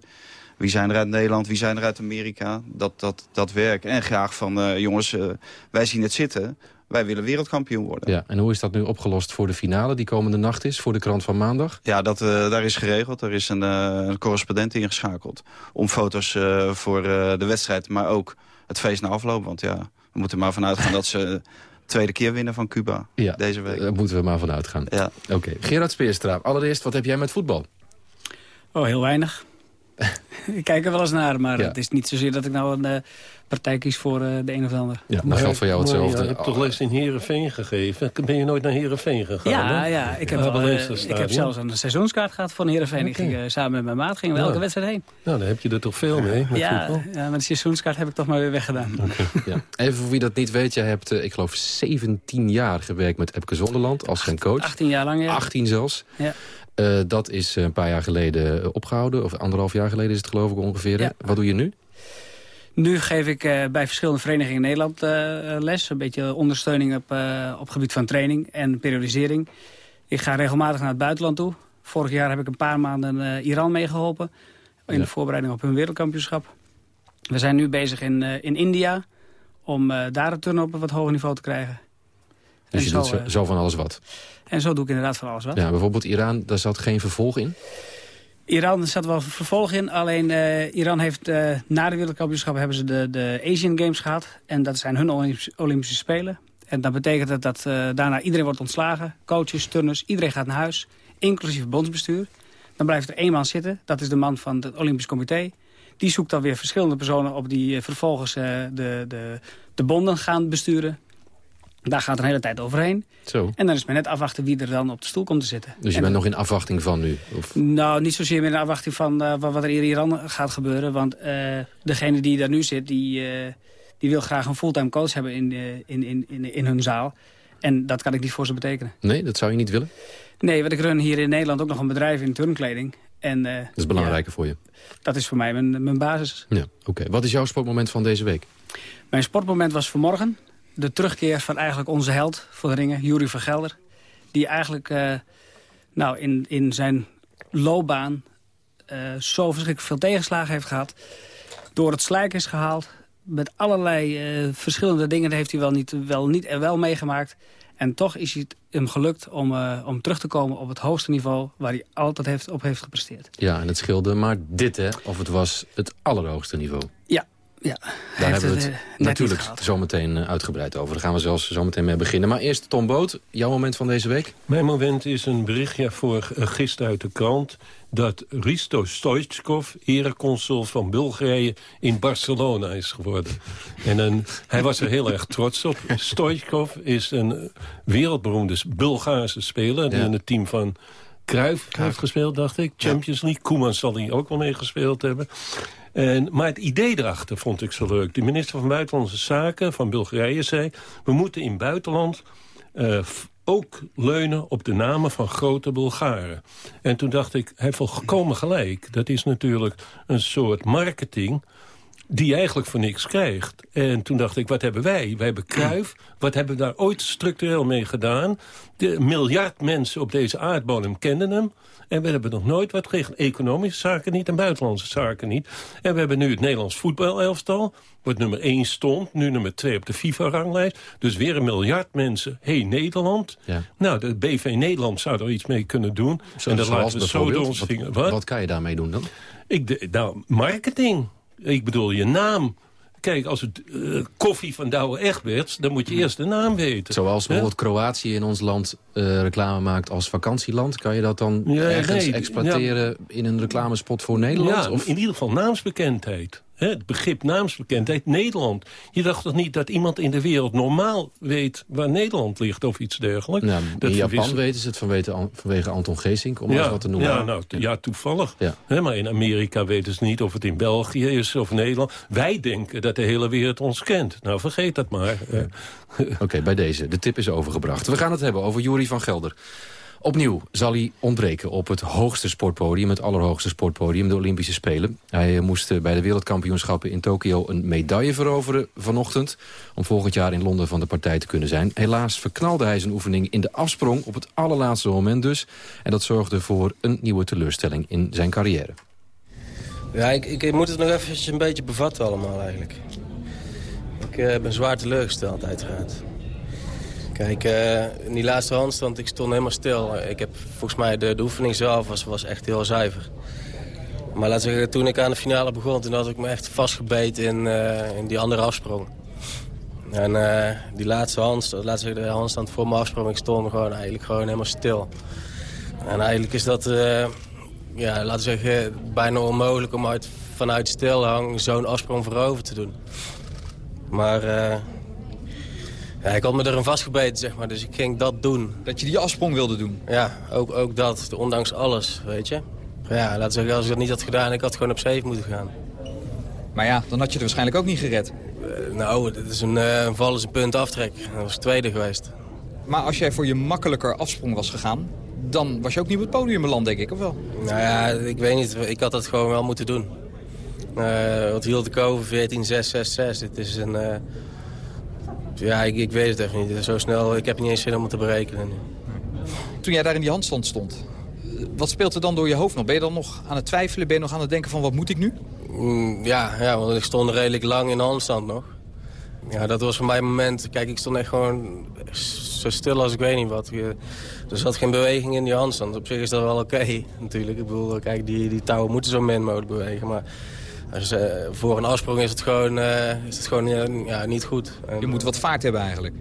Wie zijn er uit Nederland, wie zijn er uit Amerika? Dat, dat, dat werk. En graag van, uh, jongens, uh, wij zien het zitten wij willen wereldkampioen worden. Ja, en hoe is dat nu opgelost voor de finale die komende nacht is, voor de krant van maandag? Ja, dat, uh, daar is geregeld. Er is een, uh, een correspondent ingeschakeld om foto's uh, voor de wedstrijd, maar ook het feest na afloop. Want ja, we moeten maar vanuit gaan dat ze tweede keer winnen van Cuba ja, deze week. Daar moeten we maar vanuit gaan. Ja. Oké, Gerard Speerstra, allereerst, wat heb jij met voetbal? Oh, heel weinig. ik kijk er wel eens naar, maar het is niet zozeer dat ik nou een uh, partij kies voor uh, de een of ander. Ja, dan geldt voor jou hetzelfde. Ja, je hebt toch les in Heerenveen gegeven? Ben je nooit naar Heerenveen gegaan? Ja, ja ik, heb wel, uh, ik heb zelfs een seizoenskaart gehad van Heerenveen. Okay. Ik ging samen met mijn maat gingen we elke wedstrijd heen. Nou, dan heb je er toch veel mee met ja, voetbal? Ja, maar de seizoenskaart heb ik toch maar weer weggedaan. Okay. ja. Even voor wie dat niet weet, jij hebt, ik geloof, 17 jaar gewerkt met Epke Zonderland als zijn coach. 18 jaar lang, ja. 18 zelfs. Ja. Uh, dat is een paar jaar geleden opgehouden. Of anderhalf jaar geleden is het geloof ik ongeveer. Ja. Wat doe je nu? Nu geef ik uh, bij verschillende verenigingen in Nederland uh, les. Een beetje ondersteuning op, op gebied van training en periodisering. Ik ga regelmatig naar het buitenland toe. Vorig jaar heb ik een paar maanden Iran meegeholpen. In ja. de voorbereiding op hun wereldkampioenschap. We zijn nu bezig in, in India. Om daar het turnen op een wat hoger niveau te krijgen. Dus en je zo, doet zo, zo van alles wat? En zo doe ik inderdaad van alles wat. Ja, bijvoorbeeld Iran, daar zat geen vervolg in? Iran zat wel vervolg in. Alleen uh, Iran heeft uh, na de wereldkampioenschap hebben ze de, de Asian Games gehad. En dat zijn hun Olympische, Olympische Spelen. En dat betekent dat, dat uh, daarna iedereen wordt ontslagen. Coaches, turners, iedereen gaat naar huis. Inclusief bondsbestuur. Dan blijft er één man zitten. Dat is de man van het Olympisch Comité. Die zoekt dan weer verschillende personen op die vervolgens de, de, de bonden gaan besturen. Daar gaat een hele tijd overheen. Zo. En dan is men net afwachten wie er dan op de stoel komt te zitten. Dus je bent nog in afwachting van nu? Of? Nou, niet zozeer meer in afwachting van uh, wat er hier in Iran gaat gebeuren. Want uh, degene die daar nu zit, die, uh, die wil graag een fulltime coach hebben in, in, in, in, in hun zaal. En dat kan ik niet voor ze betekenen. Nee, dat zou je niet willen? Nee, want ik run hier in Nederland ook nog een bedrijf in turnkleding. En, dat is belangrijker voor je? Dat is voor mij mijn, mijn basis. Ja, oké. Wat is jouw sportmoment van deze week? Mijn sportmoment was vanmorgen. De terugkeer van eigenlijk onze held voor de ringen, Jury van Gelder. Die eigenlijk uh, nou, in, in zijn loopbaan uh, zo verschrikkelijk veel tegenslagen heeft gehad. Door het slijk is gehaald. Met allerlei verschillende dingen heeft hij wel niet, wel niet en wel meegemaakt. En toch is het hem gelukt om, uh, om terug te komen op het hoogste niveau... waar hij altijd heeft, op heeft gepresteerd. Ja, en het scheelde maar dit, hè? Of het was het allerhoogste niveau. Ja, ja. Daar hebben we het, het natuurlijk zometeen uitgebreid over. Daar gaan we zelfs zometeen mee beginnen. Maar eerst Tom Boot, jouw moment van deze week? Mijn moment is een berichtje voor gisteren uit de krant dat Risto Stoichkov ereconsul van Bulgarije in Barcelona is geworden. En een, hij was er heel erg trots op. Stoichkov is een wereldberoemde Bulgaarse speler... die in het team van Cruijff heeft gespeeld, dacht ik. Champions League. Koeman zal hij ook wel mee gespeeld hebben. En, maar het idee erachter vond ik zo leuk. De minister van Buitenlandse Zaken van Bulgarije zei... we moeten in buitenland uh, ook leunen op de namen van grote Bulgaren. En toen dacht ik, hij heeft volkomen gelijk. Dat is natuurlijk een soort marketing die je eigenlijk voor niks krijgt. En toen dacht ik, wat hebben wij? Wij hebben Kruif. Wat hebben we daar ooit structureel mee gedaan? De miljard mensen op deze aardbodem kenden hem. En we hebben nog nooit wat gekregen. Economische zaken niet en buitenlandse zaken niet. En we hebben nu het Nederlands voetbalelftal. Wat nummer 1 stond, nu nummer 2 op de FIFA-ranglijst. Dus weer een miljard mensen. hey, Nederland. Ja. Nou, de BV Nederland zou er iets mee kunnen doen. Zo, en dat laten we zo door ons vinger. Wat? wat kan je daarmee doen dan? Ik de, nou, marketing. Ik bedoel, je naam. Kijk, als het uh, koffie van Douwe Egberts, dan moet je eerst de naam weten. Zoals bijvoorbeeld Kroatië in ons land uh, reclame maakt als vakantieland. Kan je dat dan ja, ergens nee, exploiteren ja. in een reclamespot voor Nederland? Ja, of? in ieder geval naamsbekendheid het begrip naamsbekendheid Nederland. Je dacht toch niet dat iemand in de wereld normaal weet waar Nederland ligt of iets dergelijks? Nou, in Japan weten ze het vanwege, vanwege Anton Geesink, om ja, wat te noemen. Ja, nou, ja toevallig. Ja. maar in Amerika weten ze niet of het in België is of Nederland. Wij denken dat de hele wereld ons kent. Nou, vergeet dat maar. Oké, bij deze. De tip is overgebracht. We gaan het hebben over Jury van Gelder. Opnieuw zal hij ontbreken op het hoogste sportpodium, het allerhoogste sportpodium, de Olympische Spelen. Hij moest eh, bij de wereldkampioenschappen in Tokio een medaille veroveren vanochtend, om volgend jaar in Londen van de partij te kunnen zijn. Helaas verknalde hij zijn oefening in de afsprong, op het allerlaatste moment dus. En dat zorgde voor een nieuwe teleurstelling in zijn carrière. Ja, ik, ik moet het nog even een beetje bevatten allemaal eigenlijk. Ik uh, ben zwaar teleurgesteld uiteraard. Kijk, uh, in die laatste handstand, ik stond helemaal stil. Ik heb volgens mij, de, de oefening zelf was, was echt heel zuiver. Maar laat zeggen, toen ik aan de finale begon, toen had ik me echt vastgebeten in, uh, in die andere afsprong. En uh, die laatste handstand, laat zeggen, de handstand voor mijn afsprong, ik stond gewoon eigenlijk gewoon helemaal stil. En eigenlijk is dat, ja, laten zeggen, bijna onmogelijk om uit, vanuit stilhang zo'n afsprong voorover te doen. Maar ja, ik had me erin vastgebeten, zeg maar, dus ik ging dat doen. Dat je die afsprong wilde doen? Ja, ook, ook dat, ondanks alles, weet je. Ja, laten zeggen, als ik dat niet had gedaan, ik had gewoon op safe moeten gaan. Maar ja, dan had je het waarschijnlijk ook niet gered. Uh, nou, dit is een, uh, een val is een punt aftrek. Dat was tweede geweest. Maar als jij voor je makkelijker afsprong was gegaan... dan was je ook niet op het podium beland, denk ik, of wel? Nou ja, ik weet niet. Ik had dat gewoon wel moeten doen. Uh, wat hield ik over? 14, 6, 6, 6. Dit is een ja, ik, ik, weet het echt niet. Zo snel, ik heb niet eens zin om het te berekenen. Toen jij daar in die handstand stond, wat speelt er dan door je hoofd nog? Ben je dan nog aan het twijfelen? Ben je nog aan het denken van wat moet ik nu? Mm, ja, ja, want ik stond redelijk lang in de handstand nog. Ja, dat was voor mij een moment... Kijk, ik stond echt gewoon zo stil als ik weet niet wat. Er zat geen beweging in die handstand. Op zich is dat wel oké, natuurlijk. Ik bedoel, kijk, die, die touwen moeten zo min mogelijk bewegen. Maar dus, uh, voor een afsprong is het gewoon, uh, is het gewoon uh, ja, niet goed. En, je moet wat vaart hebben eigenlijk.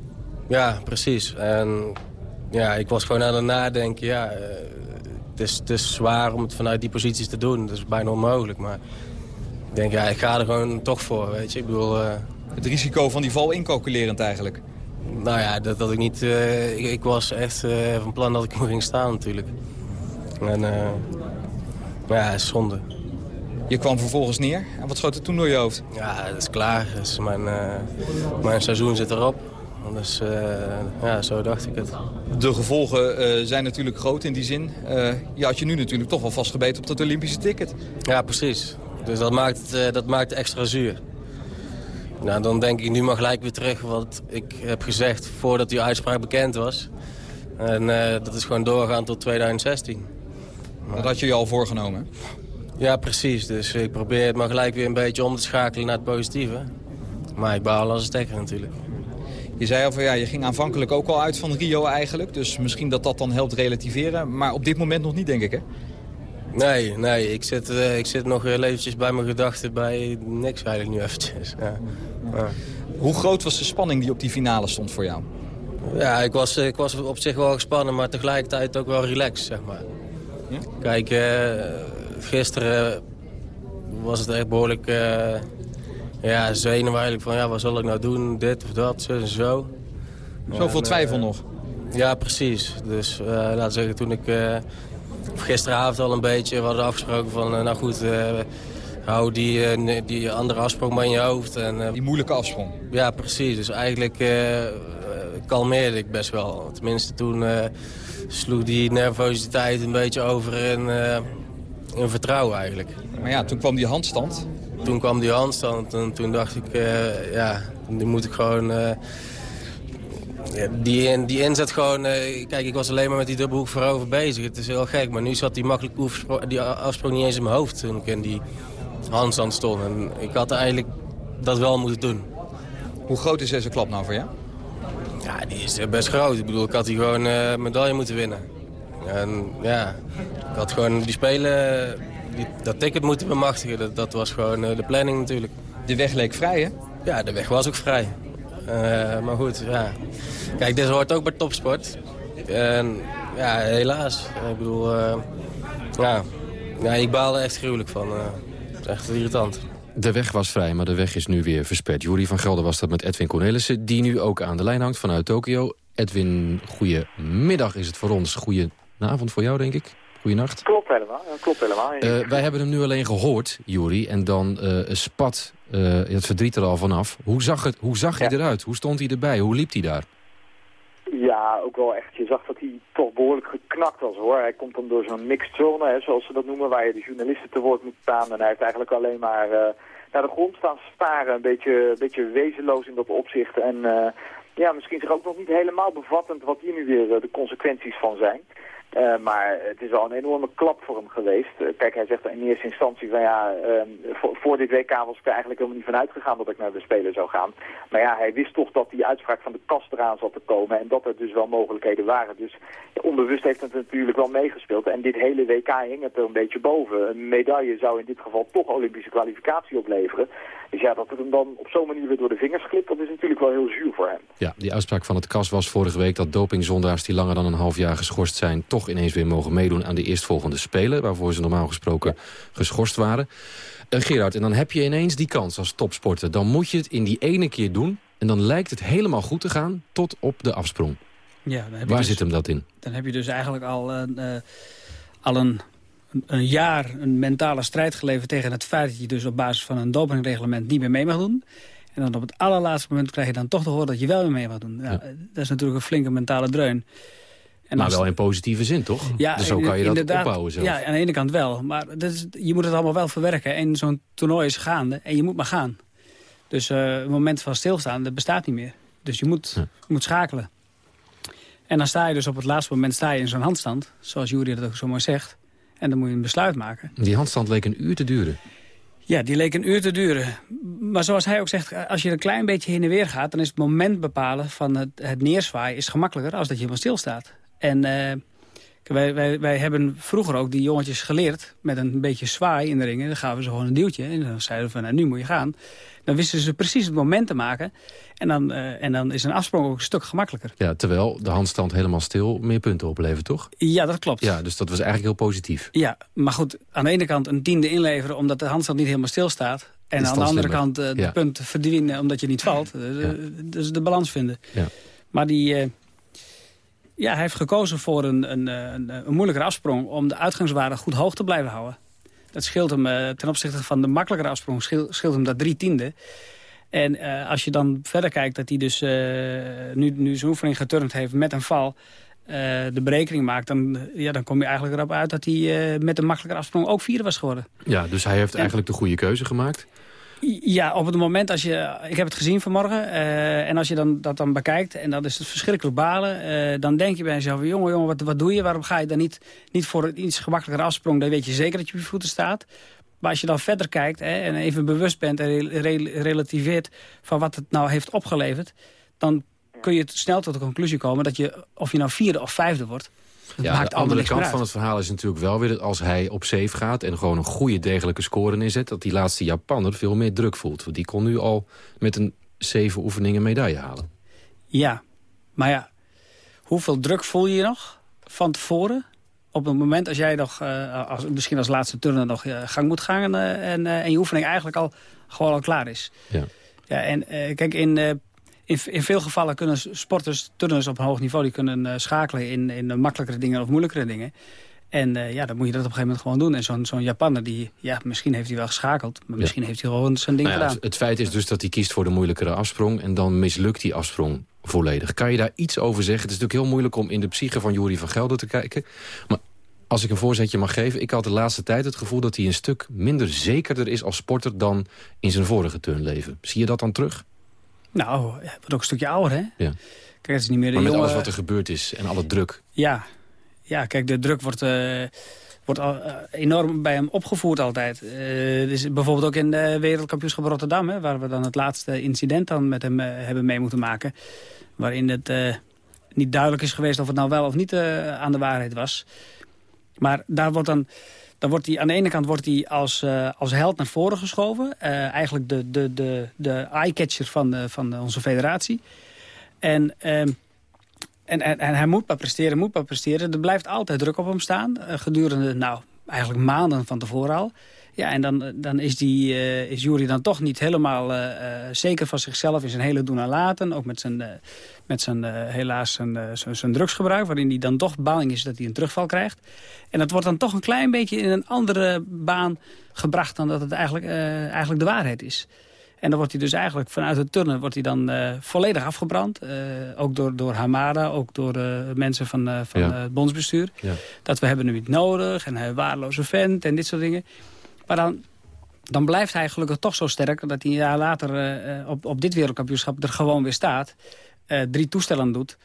Ja, precies. En ja, ik was gewoon aan het nadenken. Ja, het, is, het is zwaar om het vanuit die posities te doen. Dat is bijna onmogelijk. Maar ik denk, ja, ik ga er gewoon toch voor, weet je. Ik bedoel... het risico van die val incalculerend eigenlijk? Nou ja, dat, dat ik niet... Ik, ik, was echt van plan dat ik ging staan natuurlijk. En ja, zonde. Je kwam vervolgens neer. En wat schoot er toen door je hoofd? Ja, dat is klaar. Dus mijn, uh, mijn seizoen zit erop. Dus uh, ja, zo dacht ik het. De gevolgen uh, zijn natuurlijk groot in die zin. je had je nu natuurlijk toch wel vastgebeten op dat Olympische ticket. Ja, precies. Dus dat maakt het, dat maakt extra zuur. Nou, dan denk ik nu maar gelijk weer terug wat ik heb gezegd voordat die uitspraak bekend was. En dat is gewoon doorgaan tot 2016. Dat had je je al voorgenomen? Ja, precies. Dus ik probeer het maar gelijk weer een beetje om te schakelen naar het positieve. Maar ik baal als een stekker natuurlijk. Je zei al van ja, je ging aanvankelijk ook al uit van Rio eigenlijk. Dus misschien dat dat dan helpt relativeren. Maar op dit moment nog niet, denk ik, hè? Nee, nee. Ik zit, uh, ik zit nog heel eventjes bij mijn gedachten bij niks eigenlijk nu eventjes. Ja. Ja. Hoe groot was de spanning die op die finale stond voor jou? Ja, ik was, ik was op zich wel gespannen, maar tegelijkertijd ook wel relaxed, zeg maar. Ja? Kijk, uh, gisteren was het echt behoorlijk uh, ja, zenuwachtig van ja, wat zal ik nou doen, dit of dat, zo en zo. Zoveel twijfel uh, nog? Ja, precies. Dus uh, laten zeggen, toen ik gisteravond al een beetje, we hadden afgesproken van nou goed, hou die, die andere afsprong maar in je hoofd. En, die moeilijke afsprong? Ja, precies. Dus eigenlijk kalmeerde ik best wel. Tenminste, toen sloeg die nervositeit een beetje over in, in vertrouwen eigenlijk. Maar ja, toen kwam die handstand. Toen kwam die handstand en toen dacht ik, uh, ja, die moet ik gewoon... Uh, die, die inzet gewoon... Uh, kijk, ik was alleen maar met die dubbelhoek voorover bezig. Het is heel gek, maar nu zat die makkelijk die afspraak niet eens in mijn hoofd... toen ik in die handstand stond. En ik had eigenlijk dat wel moeten doen. Hoe groot is deze klap nou voor jou? Ja, die is best groot. Ik bedoel, ik had die gewoon medaille moeten winnen. En ja, ik had gewoon die spelen, die, dat ticket moeten bemachtigen. Dat, dat was gewoon uh, de planning natuurlijk. De weg leek vrij, hè? Ja, de weg was ook vrij. Uh, maar goed, ja. Kijk, dit hoort ook bij topsport. En ja, helaas. Ik bedoel, uh, ja. ja, ik baal er echt gruwelijk van. het is echt irritant. De weg was vrij, maar de weg is nu weer versperd. Jury van Gelder was dat met Edwin Cornelissen, die nu ook aan de lijn hangt vanuit Tokio. Edwin, goedemiddag is het voor ons. Goedenavond voor jou, denk ik. Goedenacht. Klopt helemaal. Klopt helemaal. Uh, wij hebben hem nu alleen gehoord, Jury, en dan uh, spat uh, het verdriet er al vanaf. Hoe zag, het, hoe zag ja. hij eruit? Hoe stond hij erbij? Hoe liep hij daar? Ja, ook wel echt. Je zag dat hij toch behoorlijk geknakt was hoor. Hij komt dan door zo'n mixed zone, hè, zoals ze dat noemen, waar je de journalisten te woord moet staan. En hij heeft eigenlijk alleen maar naar de grond staan staren. Een beetje, een beetje wezenloos in dat opzicht. En ja, misschien zich ook nog niet helemaal bevattend wat hier nu weer de consequenties van zijn. Uh, maar het is wel een enorme klap voor hem geweest. Uh, kijk, hij zegt in eerste instantie van ja, uh, voor, dit WK was ik er eigenlijk helemaal niet van uitgegaan dat ik naar de Spelen zou gaan. Maar ja, hij wist toch dat die uitspraak van de kast eraan zat te komen en dat er dus wel mogelijkheden waren. Dus onbewust heeft het natuurlijk wel meegespeeld. En dit hele WK hing het er een beetje boven. Een medaille zou in dit geval toch Olympische kwalificatie opleveren. Dus ja, dat het hem dan op zo'n manier weer door de vingers glipt, dat is natuurlijk wel heel zuur voor hem. Ja, die uitspraak van het KAS was vorige week dat dopingzondaars die langer dan een half jaar geschorst zijn... toch ineens weer mogen meedoen aan de eerstvolgende Spelen... waarvoor ze normaal gesproken geschorst waren. Uh, Gerard, en dan heb je ineens die kans als topsporter. Dan moet je het in die ene keer doen en dan lijkt het helemaal goed te gaan tot op de afsprong. Ja, Waar dus, zit hem dat in? Dan heb je dus eigenlijk al, uh, al een een jaar een mentale strijd geleverd tegen het feit... dat je dus op basis van een dopingreglement niet meer mee mag doen. En dan op het allerlaatste moment krijg je dan toch te horen dat je wel weer mee mag doen. Ja, ja. Dat is natuurlijk een flinke mentale dreun. En maar wel in positieve zin, toch? Ja, dus zo kan je dat opbouwen zelf. Ja, aan de ene kant wel. Maar dat is, je moet het allemaal wel verwerken. En zo'n toernooi is gaande en je moet maar gaan. Dus uh, het moment van stilstaan, dat bestaat niet meer. Dus je moet, ja. je moet schakelen. En dan sta je dus op het laatste moment sta je in zo'n handstand. Zoals Jury dat ook zo mooi zegt. En dan moet je een besluit maken. Die handstand leek een uur te duren. Ja, die leek een uur te duren. Maar zoals hij ook zegt, als je een klein beetje heen en weer gaat... dan is het moment bepalen van het, het neerzwaaien is gemakkelijker... als dat je helemaal stilstaat. En uh, wij, wij, wij hebben vroeger ook die jongetjes geleerd... met een beetje zwaai in de ringen. Dan gaven ze gewoon een duwtje. En dan zeiden we van, nou, nu moet je gaan. Dan wisten ze precies het moment te maken. En dan, uh, en dan is een afsprong ook een stuk gemakkelijker. Ja, terwijl de handstand helemaal stil meer punten oplevert, toch? Ja, dat klopt. Ja, dus dat was eigenlijk heel positief. Ja, maar goed, aan de ene kant een tiende inleveren... omdat de handstand niet helemaal stil staat. En aan de andere slimmer. kant uh, de ja. punten verdienen omdat je niet valt. Ja. Dus de balans vinden. Ja. Maar die... Ja, hij heeft gekozen voor een, een, een, een moeilijkere afsprong... om de uitgangswaarde goed hoog te blijven houden. Dat scheelt hem eh, ten opzichte van de makkelijkere afsprong... scheelt, scheelt hem dat drie tiende. En eh, als je dan verder kijkt dat hij dus uh, nu, nu zijn oefening geturnd heeft met een val... Uh, de berekening maakt, dan, ja, dan kom je eigenlijk erop uit... dat hij met een makkelijker afsprong ook vierde was geworden. Ja, dus hij heeft eigenlijk de goede keuze gemaakt? Ja, op het moment als je... Ik heb het gezien vanmorgen. Uh, en als je dan, dat dan bekijkt, en dat is het verschrikkelijk balen... Uh, dan denk je bij jezelf, jongen, jongen, wat, wat doe je? Waarom ga je dan niet, niet voor iets gemakkelijker afsprong? Dan weet je zeker dat je op je voeten staat. Maar als je dan verder kijkt hè, en even bewust bent en relativeert... van wat het nou heeft opgeleverd... dan kun je snel tot de conclusie komen dat je, of je nou vierde of vijfde wordt... Ja, de andere kant van het verhaal is natuurlijk wel weer... dat als hij op safe gaat en gewoon een goede degelijke score inzet... dat die laatste Japanner veel meer druk voelt. Want die kon nu al met een zeven oefeningen medaille halen. Ja, maar ja, hoeveel druk voel je nog van tevoren? Op het moment als jij nog, uh, als, misschien als laatste turner nog uh, gang moet gaan... en, uh, en, en je oefening eigenlijk al gewoon al klaar is. Ja, ja en kijk, in in, in veel gevallen kunnen sporters, turners op een hoog niveau... die kunnen uh, schakelen in, in makkelijkere dingen of moeilijkere dingen. En uh, ja, dan moet je dat op een gegeven moment gewoon doen. En zo'n zo'n Japanner, die, ja, misschien heeft hij wel geschakeld... maar misschien heeft hij gewoon zijn ding nou ja, gedaan. Het, het, feit is dus dat hij kiest voor de moeilijkere afsprong... en dan mislukt die afsprong volledig. Kan je daar iets over zeggen? Het is natuurlijk heel moeilijk om in de psyche van Jury van Gelder te kijken. Maar als ik een voorzetje mag geven... ik had de laatste tijd het gevoel dat hij een stuk minder zekerder is als sporter... dan in zijn vorige turnleven. Zie je dat dan terug? Nou, wordt ook een stukje ouder, hè? Ja. Kijk, het is niet meer de maar met alles wat er gebeurd is en alle druk. Ja, ja kijk, de druk wordt, uh, wordt uh, enorm bij hem opgevoerd altijd. Uh, dus bijvoorbeeld ook in de wereldkampioenschap Rotterdam... Hè, waar we dan het laatste incident dan met hem hebben mee moeten maken. Waarin het niet duidelijk is geweest of het nou wel of niet aan de waarheid was. Maar daar wordt dan dan wordt hij aan de ene kant wordt hij als, uh, als held naar voren geschoven. Uh, eigenlijk de, de, de, de eye-catcher van, de, van onze federatie. En, uh, en, en, en, hij moet maar presteren, moet maar presteren. Er blijft altijd druk op hem staan. Gedurende, nou, eigenlijk maanden van tevoren al. Ja, en dan, dan is, die, uh, is Jury dan toch niet helemaal uh, zeker van zichzelf in zijn hele doen en laten. Ook met zijn, met zijn helaas zijn, zijn, zijn, drugsgebruik, waarin hij dan toch bang is dat hij een terugval krijgt. En dat wordt dan toch een klein beetje in een andere baan gebracht dan dat het eigenlijk, eigenlijk de waarheid is. En dan wordt hij dus eigenlijk vanuit het turnen wordt hij dan uh, volledig afgebrand. Uh, ook door, door Hamada, ook door uh, mensen van, van ja. het bondsbestuur. Ja. Dat we hebben hem niet nodig en hij waarloze vent en dit soort dingen. Maar dan, dan blijft hij gelukkig toch zo sterk... dat hij een jaar later uh, op, op dit wereldkampioenschap er gewoon weer staat. Uh, drie toestellen doet.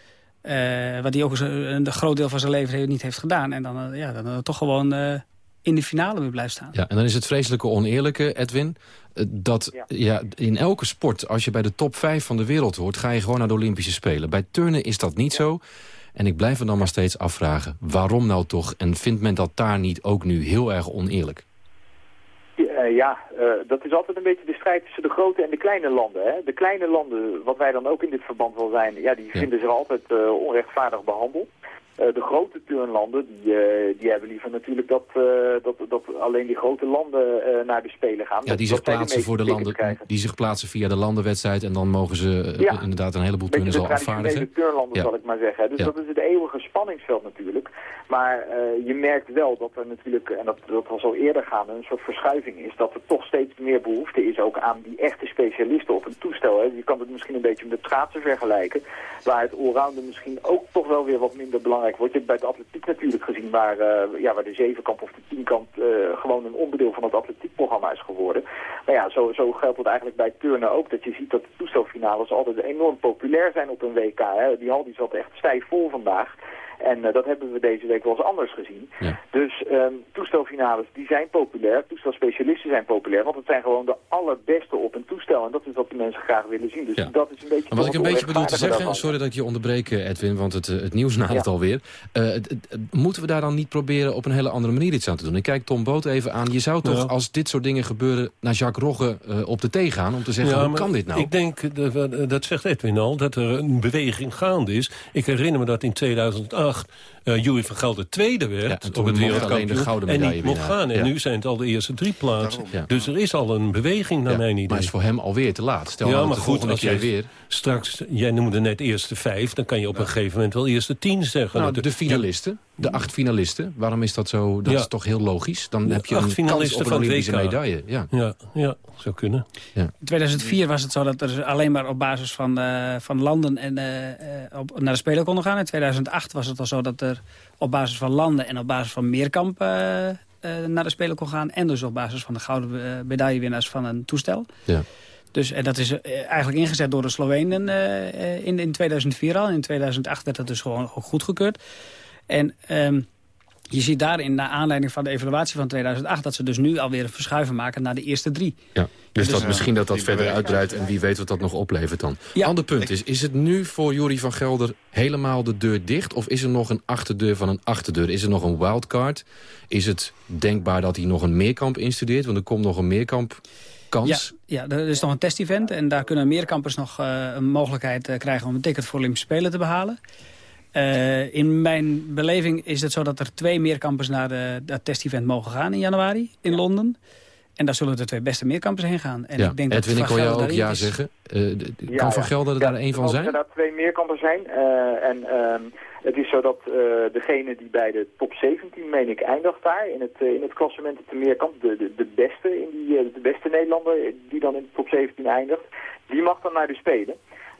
Uh, wat hij ook een, groot deel van zijn leven niet heeft gedaan. En dan, ja, dan toch gewoon in de finale weer blijft staan. Ja, en dan is het vreselijke oneerlijke, Edwin... dat ja. ja. in elke sport, als je bij de top 5 van de wereld hoort... ga je gewoon naar de Olympische Spelen. Bij turnen is dat niet ja. zo. En ik blijf me dan maar steeds afvragen, waarom nou toch? En vindt men dat daar niet ook nu heel erg oneerlijk? Uh, ja, uh, dat is altijd een beetje de strijd tussen de grote en de kleine landen. Hè? De kleine landen, wat wij dan ook in dit verband wel zijn, ja, die ja. vinden zich altijd uh, onrechtvaardig behandeld. Uh, de grote turnlanden, die, uh, die hebben liever natuurlijk dat, uh, dat, dat alleen die grote landen naar de Spelen gaan. Ja, die zich plaatsen voor de landen, krijgen. die zich plaatsen via de landenwedstrijd en dan mogen ze ja. inderdaad een heleboel turners al afvaardigen. de turnlanden, ja. zal ik maar zeggen. Dus ja. dat is het eeuwige spanningsveld natuurlijk. Maar je merkt wel dat er natuurlijk, en dat, dat was al eerder gaande, een soort verschuiving is. Dat er toch steeds meer behoefte is ook aan die echte specialisten op een toestel. Hè. Je kan het misschien een beetje met schaatsen vergelijken. Waar het allrounden misschien ook toch wel weer wat minder belangrijk wordt. Je bij het atletiek natuurlijk gezien waar, uh, ja, waar de zevenkamp of de tienkamp uh, gewoon een onderdeel van het atletiekprogramma is geworden. Maar ja, zo, zo geldt het eigenlijk bij turnen ook. Dat je ziet dat de toestelfinales altijd enorm populair zijn op een WK. Hè. Die hal die zat echt stijf vol vandaag. En uh, dat hebben we deze week wel eens anders gezien. Ja. Dus um, toestelfinales die zijn populair, toestelspecialisten zijn populair, want het zijn gewoon de allerbeste op een toestel. En dat is wat de mensen graag willen zien. Dus ja. dat is een beetje... Maar wat ik een beetje bedoel te zeggen, daarvan. sorry dat ik je onderbreek Edwin, want het, het nieuws nadert ja. alweer. Uh, moeten we daar dan niet proberen op een hele andere manier iets aan te doen? Ik kijk Tom Boot even aan. Je zou toch, als dit soort dingen gebeuren, naar Jacques Rogge uh, op de thee gaan om te zeggen, hoe kan dit nou? Ik denk, dat, dat zegt Edwin al, dat er een beweging gaande is. Ik herinner me dat in 2008 nacht uh, Joey van Gelder tweede werd ja, op het wereldkampioen en niet mocht gaan. En ja. nu zijn het al de eerste drie plaatsen. Ja. Dus er is al een beweging naar mijn idee. Maar is voor hem alweer te laat. Stel ja, nou maar dat de goed, als jij weer... straks... Jij noemde net eerste vijf, dan kan je op een gegeven moment wel eerste tien zeggen. Nou, de finalisten, de acht finalisten. Waarom is dat zo? Dat Ja. is toch heel logisch? Dan heb je acht een kans finalisten op een Olympische medaille. Ja. Ja, ja, zou kunnen. Ja. In 2004 was het zo dat er alleen maar op basis van, eh, van landen en, eh, eh, op, naar de Spelen konden gaan. In 2008 was het al zo dat er op basis van landen en op basis van meerkamp eh, eh, naar de Spelen kon gaan. En dus op basis van de gouden eh, medaillewinnaars van een toestel. Ja. Dus en dat is eigenlijk ingezet door de Slovenen in, in 2004 al. In 2008 werd dat dus gewoon ook goedgekeurd. En ehm, je ziet daarin, naar aanleiding van de evaluatie van 2008... dat ze dus nu alweer een verschuiven maken naar de eerste drie. Ja. Dus, dat, ja, misschien dat dat verder uitbreidt en wie weet wat dat nog oplevert dan. Ja. Ander punt is, is het nu voor Jury van Gelder helemaal de deur dicht... of is er nog een achterdeur van een achterdeur? Is er nog een wildcard? Is het denkbaar dat hij nog een meerkamp instudeert? Want er komt nog een meerkamp kans. Ja, ja, er is nog een test-event en daar kunnen meerkampers nog eh, een mogelijkheid eh, krijgen om een ticket voor Olympische Spelen te behalen. Eh, in mijn beleving is het zo dat er twee meerkampers naar de, dat test-event mogen gaan in januari in Londen. En daar zullen de twee beste meerkampers heen gaan. En ja. ik denk Edwin, dat ik hoor jou ook ja is. zeggen. Eh, Ja, kan Van ja. Gelder Ja, daar één er van zijn? inderdaad twee meerkampen zijn. Eh, en ehm, het is zo dat eh, degene die bij de top 17, meen ik, eindigt daar in het, in het klassement op de meerkamp, de, de, de beste, in die, de beste Nederlander die dan in de top 17 eindigt, die mag dan naar de Spelen.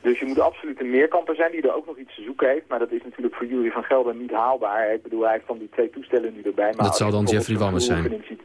Dus je moet absoluut een meerkamper zijn die er ook nog iets te zoeken heeft. Maar dat is natuurlijk voor Jury van Gelder niet haalbaar. Ik bedoel, hij heeft dan die twee toestellen nu erbij. Maar Dat zou dan Jeffrey Wammers zijn. ziet-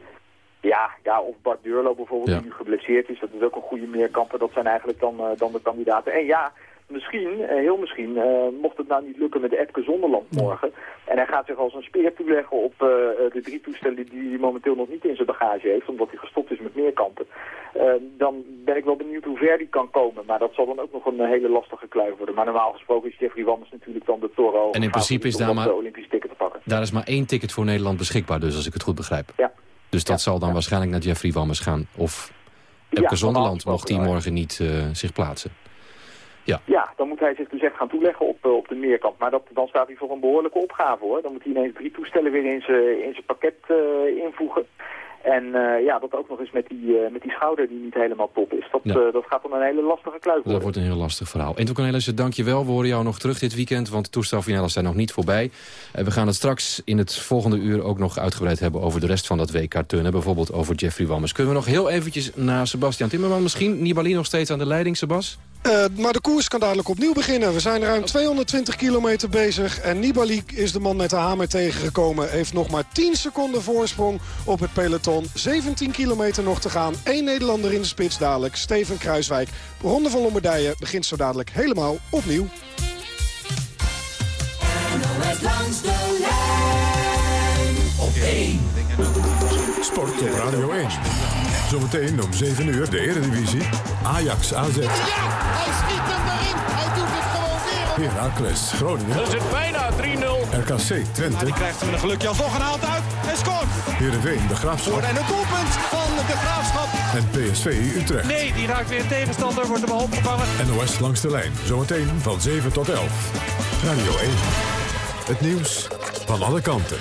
Ja, ja, of Bart Deurlo bijvoorbeeld, Ja. die nu geblesseerd is. Dat is ook een goede meerkamper. Dat zijn eigenlijk dan, eh, dan de kandidaten. En ja, misschien, eh, heel misschien, eh, mocht het nou niet lukken met Epke Zonderland morgen. En hij gaat zich als een speer toeleggen op eh, de drie toestellen die hij momenteel nog niet in zijn bagage heeft. Omdat hij gestopt is met meerkampen. Eh, dan ben ik wel benieuwd hoe ver die kan komen. Maar dat zal dan ook nog een hele lastige kluif worden. Maar normaal gesproken is Jeffrey Wammers natuurlijk dan de Toro. En in principe is daar maar- Olympisch ticket te pakken. Daar is maar één ticket voor Nederland beschikbaar, dus als ik het goed begrijp. Ja. Dus dat zal dan waarschijnlijk naar Jeffrey Wammers gaan. Of Epke Zonderland mocht hij morgen niet zich plaatsen. Ja, dan moet hij zich dus echt gaan toeleggen op, eh, op de meerkant. Maar dat, dan staat hij voor een behoorlijke opgave hoor. Dan moet hij ineens drie toestellen weer in zijn in zijn pakket eh, invoegen. En eh, ja, dat ook nog eens met die, met die schouder die niet helemaal top is. Dat, Ja. dat gaat dan een hele lastige kluif worden. Dat wordt een heel lastig verhaal. Ento Cornelissen, dank je wel. We horen jou nog terug dit weekend, want de toestelfinales zijn nog niet voorbij. We gaan het straks in het volgende uur ook nog uitgebreid hebben... over de rest van dat WK turnen, bijvoorbeeld over Jeffrey Wammers. Kunnen we nog heel eventjes naar Sebastian Timmerman misschien? Nibali nog steeds aan de leiding, Sebas? Eh, maar de koers kan dadelijk opnieuw beginnen. We zijn ruim 220 kilometer bezig. En Nibali is de man met de hamer tegengekomen. Heeft nog maar 10 seconden voorsprong op het peloton. 17 kilometer nog te gaan. Eén Nederlander in de spits dadelijk. Steven Kruiswijk. Ronde van Lombardije begint zo dadelijk helemaal opnieuw. Langs de lijn op 1. Sport op Radio 1. Zometeen om 7 uur de Eredivisie. Ajax AZ. Hij schiet hem erin. Hij doet het gewoon weer. Heracles Groningen. Dat is het bijna 3-0. RKC Twente. die krijgt hem een gelukje alsnog een haalt uit en scoort. Heerenveen de Graafschap. En het doelpunt van de Graafschap. En PSV Utrecht. Nee, die raakt weer tegenstander, wordt hem opgevangen. NOS langs de lijn. Zometeen van 7 tot 11. Radio 1. Het nieuws van alle kanten.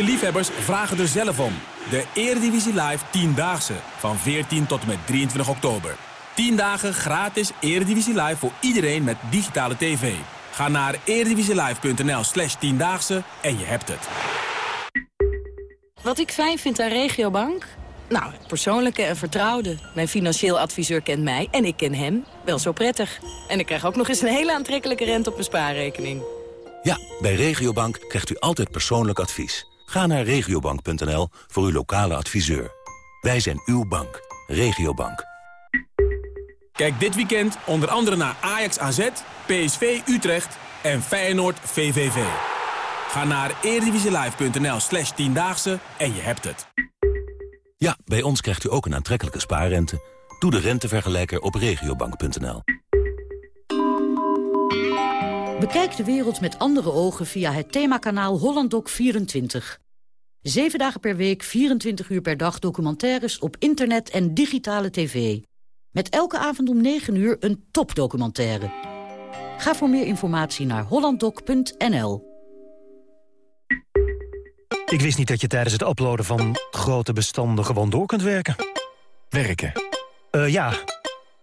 Echte liefhebbers vragen er zelf om. De Eredivisie Live 10-daagse van 14 tot en met 23 oktober. 10 dagen gratis Eredivisie Live voor iedereen met digitale tv. Ga naar eredivisielive.nl slash 10-daagse en je hebt het. Wat ik fijn vind aan Regiobank? Nou, persoonlijke en vertrouwde. Mijn financieel adviseur kent mij en ik ken hem wel zo prettig. En ik krijg ook nog eens een hele aantrekkelijke rente op mijn spaarrekening. Ja, bij Regiobank krijgt u altijd persoonlijk advies. Ga naar regiobank.nl voor uw lokale adviseur. Wij zijn uw bank. Regiobank. Kijk dit weekend onder andere naar Ajax AZ, PSV Utrecht en Feyenoord VVV. Ga naar eredivisielive.nl slash 10-daagse en je hebt het. Ja, bij ons krijgt u ook een aantrekkelijke spaarrente. Doe de rentevergelijker op regiobank.nl. Bekijk de wereld met andere ogen via het themakanaal HollandDoc24. Zeven dagen per week, 24 uur per dag documentaires op internet en digitale tv. Met elke avond om 9 uur een topdocumentaire. Ga voor meer informatie naar hollanddoc.nl. Ik wist niet dat je tijdens het uploaden van grote bestanden gewoon door kunt werken. Werken? Uh, ja,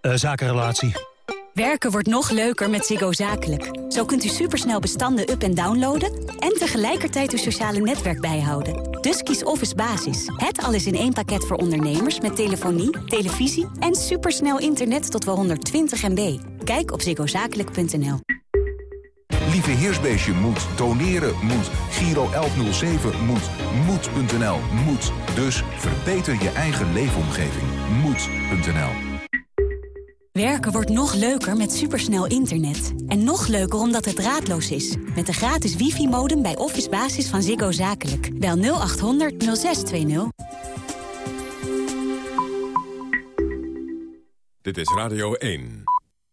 uh, zakenrelatie. Werken wordt nog leuker met Ziggo Zakelijk. Zo kunt u supersnel bestanden up- en downloaden... en tegelijkertijd uw sociale netwerk bijhouden. Dus kies Office Basis. Het alles in één pakket voor ondernemers met telefonie, televisie... en supersnel internet tot wel 120 MB. Kijk op ziggozakelijk.nl. Lieve Heersbeestje moet, doneren moet, Giro 1107 moet, moed.nl moet. Dus verbeter je eigen leefomgeving. Moed.nl Werken wordt nog leuker met supersnel internet. En nog leuker omdat het draadloos is. Met de gratis wifi-modem bij Office Basis van Ziggo Zakelijk. Bel 0800 0620. Dit is Radio 1.